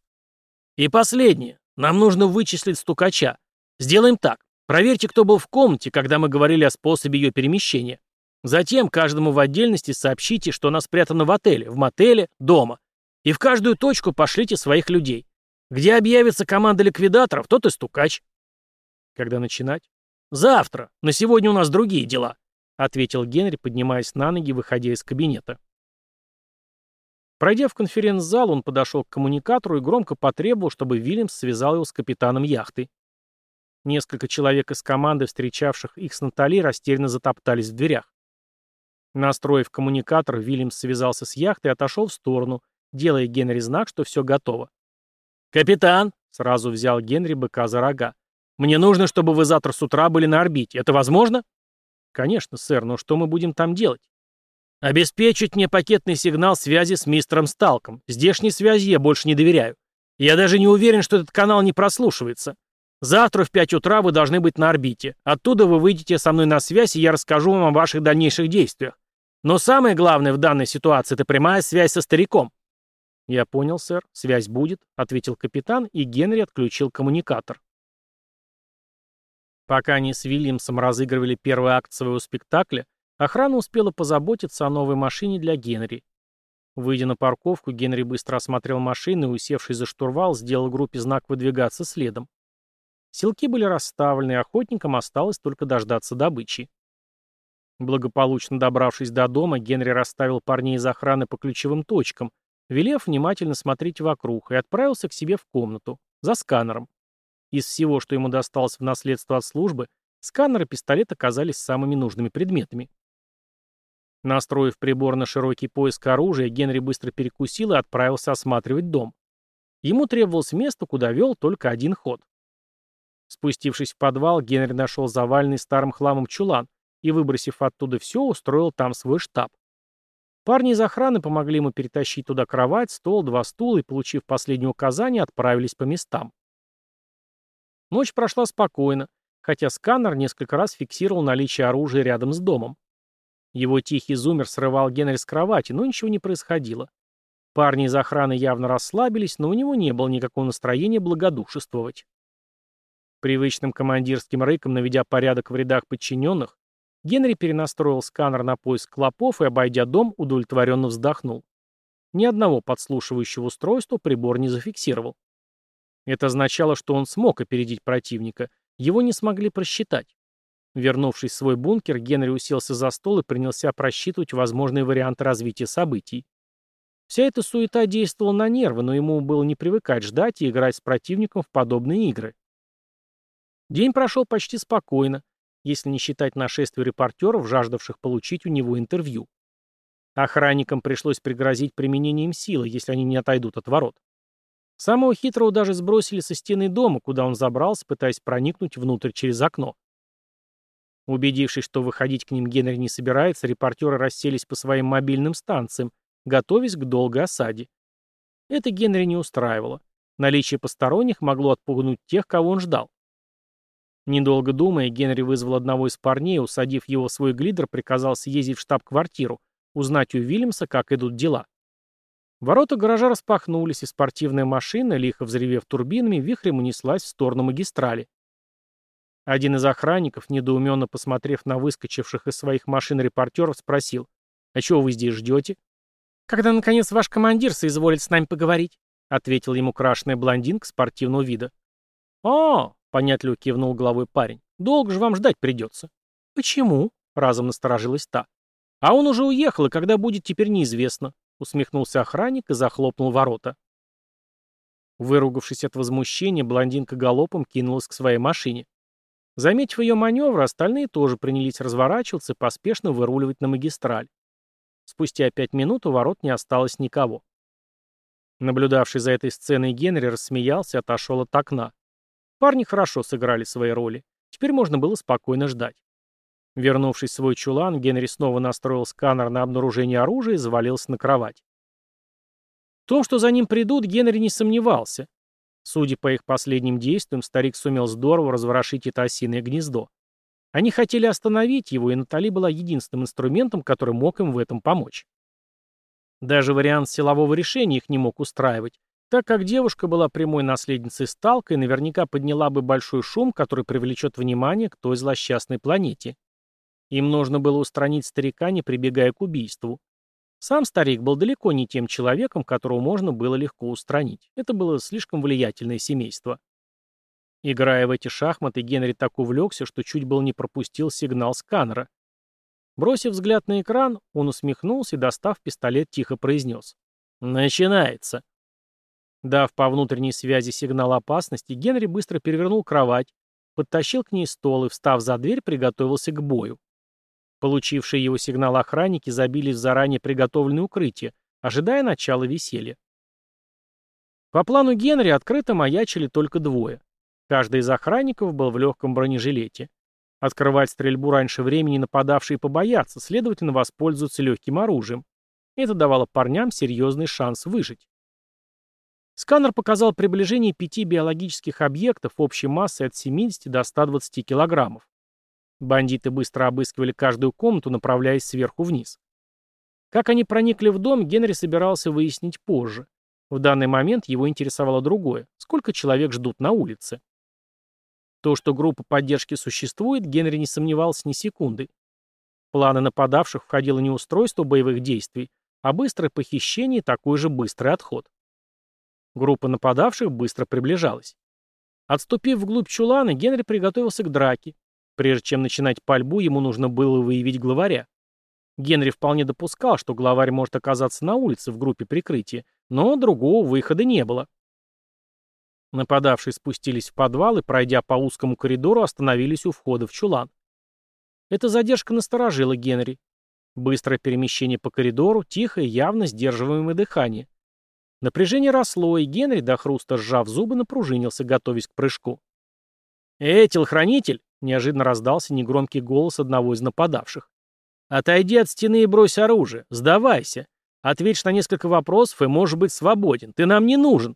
И последнее. Нам нужно вычислить стукача. Сделаем так. Проверьте, кто был в комнате, когда мы говорили о способе ее перемещения. Затем каждому в отдельности сообщите, что она спрятана в отеле, в мотеле, дома. И в каждую точку пошлите своих людей. Где объявится команда ликвидаторов, тот и стукач. Когда начинать? Завтра. На сегодня у нас другие дела, ответил Генри, поднимаясь на ноги, выходя из кабинета. Пройдя в конференц-зал, он подошел к коммуникатору и громко потребовал, чтобы Вильямс связал его с капитаном яхты. Несколько человек из команды, встречавших их с Натали, растерянно затоптались в дверях. Настроив коммуникатор, Вильямс связался с яхтой и отошел в сторону, делая Генри знак, что все готово. «Капитан!» — сразу взял Генри быка за рога. «Мне нужно, чтобы вы завтра с утра были на орбите. Это возможно?» «Конечно, сэр, но что мы будем там делать?» «Обеспечить мне пакетный сигнал связи с мистером Сталком. Здешней связи я больше не доверяю. Я даже не уверен, что этот канал не прослушивается. Завтра в 5 утра вы должны быть на орбите. Оттуда вы выйдете со мной на связь, и я расскажу вам о ваших дальнейших действиях. Но самое главное в данной ситуации – это прямая связь со стариком». «Я понял, сэр. Связь будет», — ответил капитан, и Генри отключил коммуникатор. Пока они с Вильямсом разыгрывали первый акт своего спектакля, охрана успела позаботиться о новой машине для Генри. Выйдя на парковку, Генри быстро осмотрел машину и, усевшись за штурвал, сделал группе знак выдвигаться следом. Силки были расставлены, и охотникам осталось только дождаться добычи. Благополучно добравшись до дома, Генри расставил парней из охраны по ключевым точкам, велев внимательно смотреть вокруг, и отправился к себе в комнату, за сканером. Из всего, что ему досталось в наследство от службы, сканер и пистолет оказались самыми нужными предметами. Настроив прибор на широкий поиск оружия, Генри быстро перекусил и отправился осматривать дом. Ему требовалось место, куда вел только один ход. Спустившись в подвал, Генри нашел заваленный старым хламом чулан и, выбросив оттуда все, устроил там свой штаб. Парни из охраны помогли ему перетащить туда кровать, стол, два стула и, получив последнее указание, отправились по местам. Ночь прошла спокойно, хотя сканер несколько раз фиксировал наличие оружия рядом с домом. Его тихий зумер срывал Генри с кровати, но ничего не происходило. Парни из охраны явно расслабились, но у него не было никакого настроения благодушествовать. Привычным командирским рыком, наведя порядок в рядах подчиненных, Генри перенастроил сканер на поиск клопов и, обойдя дом, удовлетворенно вздохнул. Ни одного подслушивающего устройства прибор не зафиксировал. Это означало, что он смог опередить противника, его не смогли просчитать. Вернувшись в свой бункер, Генри уселся за стол и принялся просчитывать возможные варианты развития событий. Вся эта суета действовала на нервы, но ему было не привыкать ждать и играть с противником в подобные игры. День прошел почти спокойно, если не считать нашествия репортеров, жаждавших получить у него интервью. Охранникам пришлось пригрозить применением силы, если они не отойдут от ворот. Самого хитрого даже сбросили со стены дома, куда он забрался, пытаясь проникнуть внутрь через окно. Убедившись, что выходить к ним Генри не собирается, репортеры расселись по своим мобильным станциям, готовясь к долгой осаде. Это Генри не устраивало. Наличие посторонних могло отпугнуть тех, кого он ждал. Недолго думая, Генри вызвал одного из парней, усадив его в свой глидер, приказал съездить в штаб-квартиру, узнать у Вильямса, как идут дела. Ворота гаража распахнулись, и спортивная машина, лихо взревев турбинами, вихрем унеслась в сторону магистрали. Один из охранников, недоуменно посмотрев на выскочивших из своих машин репортеров, спросил, «А чего вы здесь ждете?» «Когда, наконец, ваш командир соизволит с нами поговорить», ответил ему крашеная блондинка спортивного вида. «О!» — понятливо кивнул головой парень. «Долго же вам ждать придется». «Почему?» — разом насторожилась та. «А он уже уехал, и когда будет, теперь неизвестно», — усмехнулся охранник и захлопнул ворота. Выругавшись от возмущения, блондинка галопом кинулась к своей машине. Заметив ее маневр, остальные тоже принялись разворачиваться и поспешно выруливать на магистраль. Спустя пять минут у ворот не осталось никого. Наблюдавший за этой сценой Генри рассмеялся и отошел от окна. Парни хорошо сыграли свои роли. Теперь можно было спокойно ждать. Вернувшись в свой чулан, Генри снова настроил сканер на обнаружение оружия и завалился на кровать. В том, что за ним придут, Генри не сомневался. Судя по их последним действиям, старик сумел здорово разворошить это осиное гнездо. Они хотели остановить его, и Натали была единственным инструментом, который мог им в этом помочь. Даже вариант силового решения их не мог устраивать, так как девушка была прямой наследницей Сталка и наверняка подняла бы большой шум, который привлечет внимание к той злосчастной планете. Им нужно было устранить старика, не прибегая к убийству. Сам старик был далеко не тем человеком, которого можно было легко устранить. Это было слишком влиятельное семейство. Играя в эти шахматы, Генри так увлекся, что чуть было не пропустил сигнал сканера. Бросив взгляд на экран, он усмехнулся и, достав пистолет, тихо произнес. «Начинается». Дав по внутренней связи сигнал опасности, Генри быстро перевернул кровать, подтащил к ней стол и, встав за дверь, приготовился к бою. Получившие его сигнал охранники забились в заранее приготовленное укрытие, ожидая начала веселья. По плану Генри открыто маячили только двое. Каждый из охранников был в легком бронежилете. Открывать стрельбу раньше времени нападавшие побоятся, следовательно, воспользуются легким оружием. Это давало парням серьезный шанс выжить. Сканер показал приближение пяти биологических объектов общей массой от 70 до 120 килограммов. Бандиты быстро обыскивали каждую комнату, направляясь сверху вниз. Как они проникли в дом, Генри собирался выяснить позже. В данный момент его интересовало другое. Сколько человек ждут на улице? То, что группа поддержки существует, Генри не сомневался ни секунды. В планы нападавших входило не устройство боевых действий, а быстрое похищение и такой же быстрый отход. Группа нападавших быстро приближалась. Отступив вглубь чулана, Генри приготовился к драке. Прежде чем начинать пальбу, ему нужно было выявить главаря. Генри вполне допускал, что главарь может оказаться на улице в группе прикрытия, но другого выхода не было. Нападавшие спустились в подвал и, пройдя по узкому коридору, остановились у входа в чулан. Эта задержка насторожила Генри. Быстрое перемещение по коридору, тихое, явно сдерживаемое дыхание. Напряжение росло, и Генри, до хруста сжав зубы, напружинился, готовясь к прыжку. «Эй, телохранитель!» — неожиданно раздался негромкий голос одного из нападавших. «Отойди от стены и брось оружие. Сдавайся. Ответишь на несколько вопросов и можешь быть свободен. Ты нам не нужен».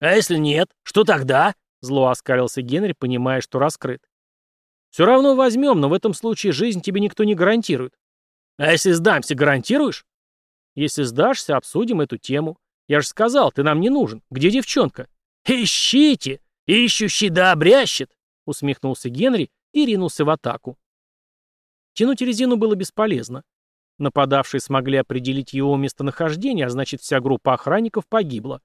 «А если нет? Что тогда?» — зло оскалился Генри, понимая, что раскрыт. «Все равно возьмем, но в этом случае жизнь тебе никто не гарантирует». «А если сдамся, гарантируешь?» «Если сдашься, обсудим эту тему. Я же сказал, ты нам не нужен. Где девчонка?» «Ищите! Ищущий да обрящет!» — усмехнулся Генри и ринулся в атаку. Тянуть резину было бесполезно. Нападавшие смогли определить его местонахождение, а значит, вся группа охранников погибла.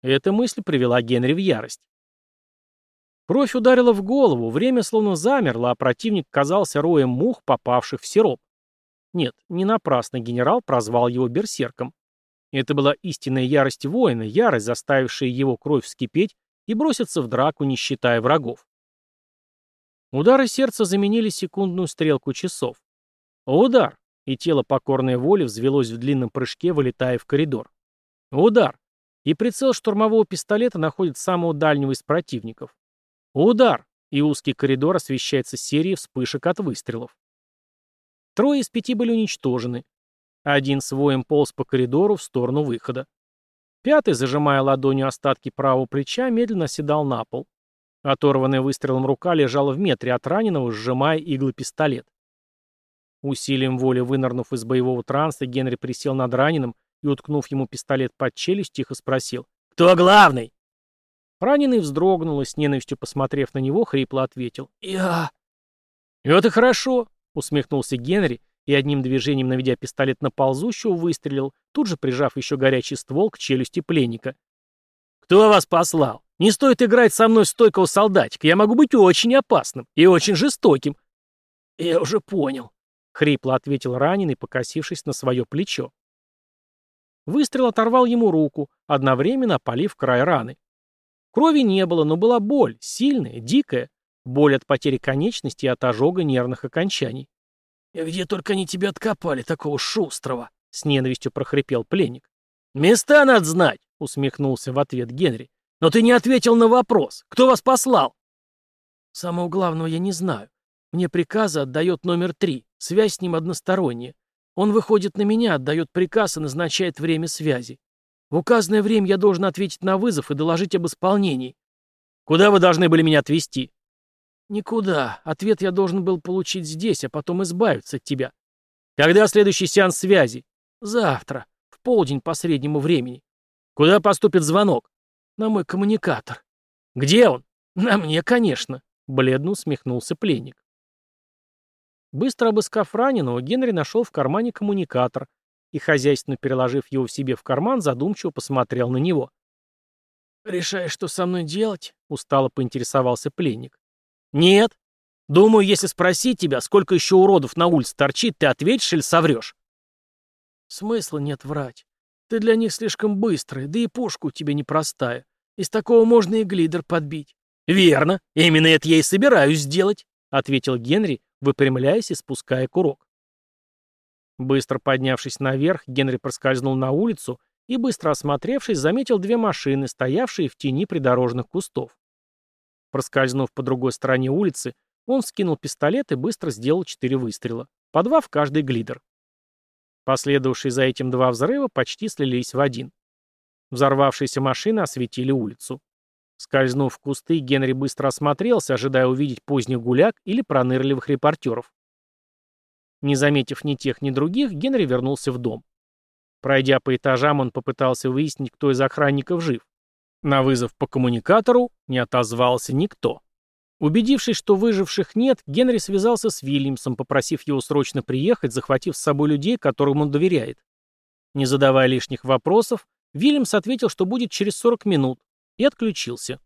Эта мысль привела Генри в ярость. Кровь ударила в голову, время словно замерло, а противник казался роем мух, попавших в сироп. Нет, не напрасно генерал прозвал его берсерком. Это была истинная ярость воина, ярость, заставившая его кровь вскипеть и броситься в драку, не считая врагов. Удары сердца заменили секундную стрелку часов. Удар, и тело покорной воли взвелось в длинном прыжке, вылетая в коридор. Удар, и прицел штурмового пистолета находит самого дальнего из противников. Удар, и узкий коридор освещается серией вспышек от выстрелов. Трое из пяти были уничтожены. Один с воем полз по коридору в сторону выхода. Пятый, зажимая ладонью остатки правого плеча, медленно оседал на пол. Оторванная выстрелом рука лежала в метре от раненого, сжимая иглы пистолет. Усилием воли вынырнув из боевого транса, Генри присел над раненым и, уткнув ему пистолет под челюсть, тихо спросил «Кто главный?» Раненый вздрогнул и, с ненавистью посмотрев на него, хрипло ответил «Я». «Это хорошо», — усмехнулся Генри и одним движением, наведя пистолет на ползущего, выстрелил, тут же прижав еще горячий ствол к челюсти пленника. «Кто вас послал? Не стоит играть со мной стойкого солдатика, я могу быть очень опасным и очень жестоким». «Я уже понял», — хрипло ответил раненый, покосившись на свое плечо. Выстрел оторвал ему руку, одновременно опалив край раны. Крови не было, но была боль, сильная, дикая. Боль от потери конечности и от ожога нервных окончаний. «Где только они тебя откопали, такого шустрого?» — с ненавистью прохрипел пленник. «Места надо знать!» — усмехнулся в ответ Генри. «Но ты не ответил на вопрос. Кто вас послал?» «Самого главного я не знаю. Мне приказы отдает номер три. Связь с ним односторонняя. Он выходит на меня, отдает приказ и назначает время связи. В указанное время я должен ответить на вызов и доложить об исполнении. Куда вы должны были меня отвезти? Никуда. Ответ я должен был получить здесь, а потом избавиться от тебя. Когда следующий сеанс связи? Завтра. В полдень по среднему времени. Куда поступит звонок? На мой коммуникатор. Где он? На мне, конечно. Бледно усмехнулся пленник. Быстро обыскав раненого, Генри нашел в кармане коммуникатор, и, хозяйственно переложив его в себе в карман, задумчиво посмотрел на него. «Решаешь, что со мной делать?» — устало поинтересовался пленник. «Нет. Думаю, если спросить тебя, сколько еще уродов на улице торчит, ты ответишь или соврешь?» «Смысла нет врать. Ты для них слишком быстрый, да и пушка у тебя непростая. Из такого можно и глидер подбить». «Верно. Именно это я и собираюсь сделать», — ответил Генри, выпрямляясь и спуская курок. Быстро поднявшись наверх, Генри проскользнул на улицу и, быстро осмотревшись, заметил две машины, стоявшие в тени придорожных кустов. Проскользнув по другой стороне улицы, он скинул пистолет и быстро сделал четыре выстрела, по два в каждый глидер. Последовавшие за этим два взрыва почти слились в один. Взорвавшиеся машины осветили улицу. Скользнув в кусты, Генри быстро осмотрелся, ожидая увидеть поздних гуляк или пронырливых репортеров. Не заметив ни тех, ни других, Генри вернулся в дом. Пройдя по этажам, он попытался выяснить, кто из охранников жив. На вызов по коммуникатору не отозвался никто. Убедившись, что выживших нет, Генри связался с Вильямсом, попросив его срочно приехать, захватив с собой людей, которым он доверяет. Не задавая лишних вопросов, Вильямс ответил, что будет через 40 минут, и отключился.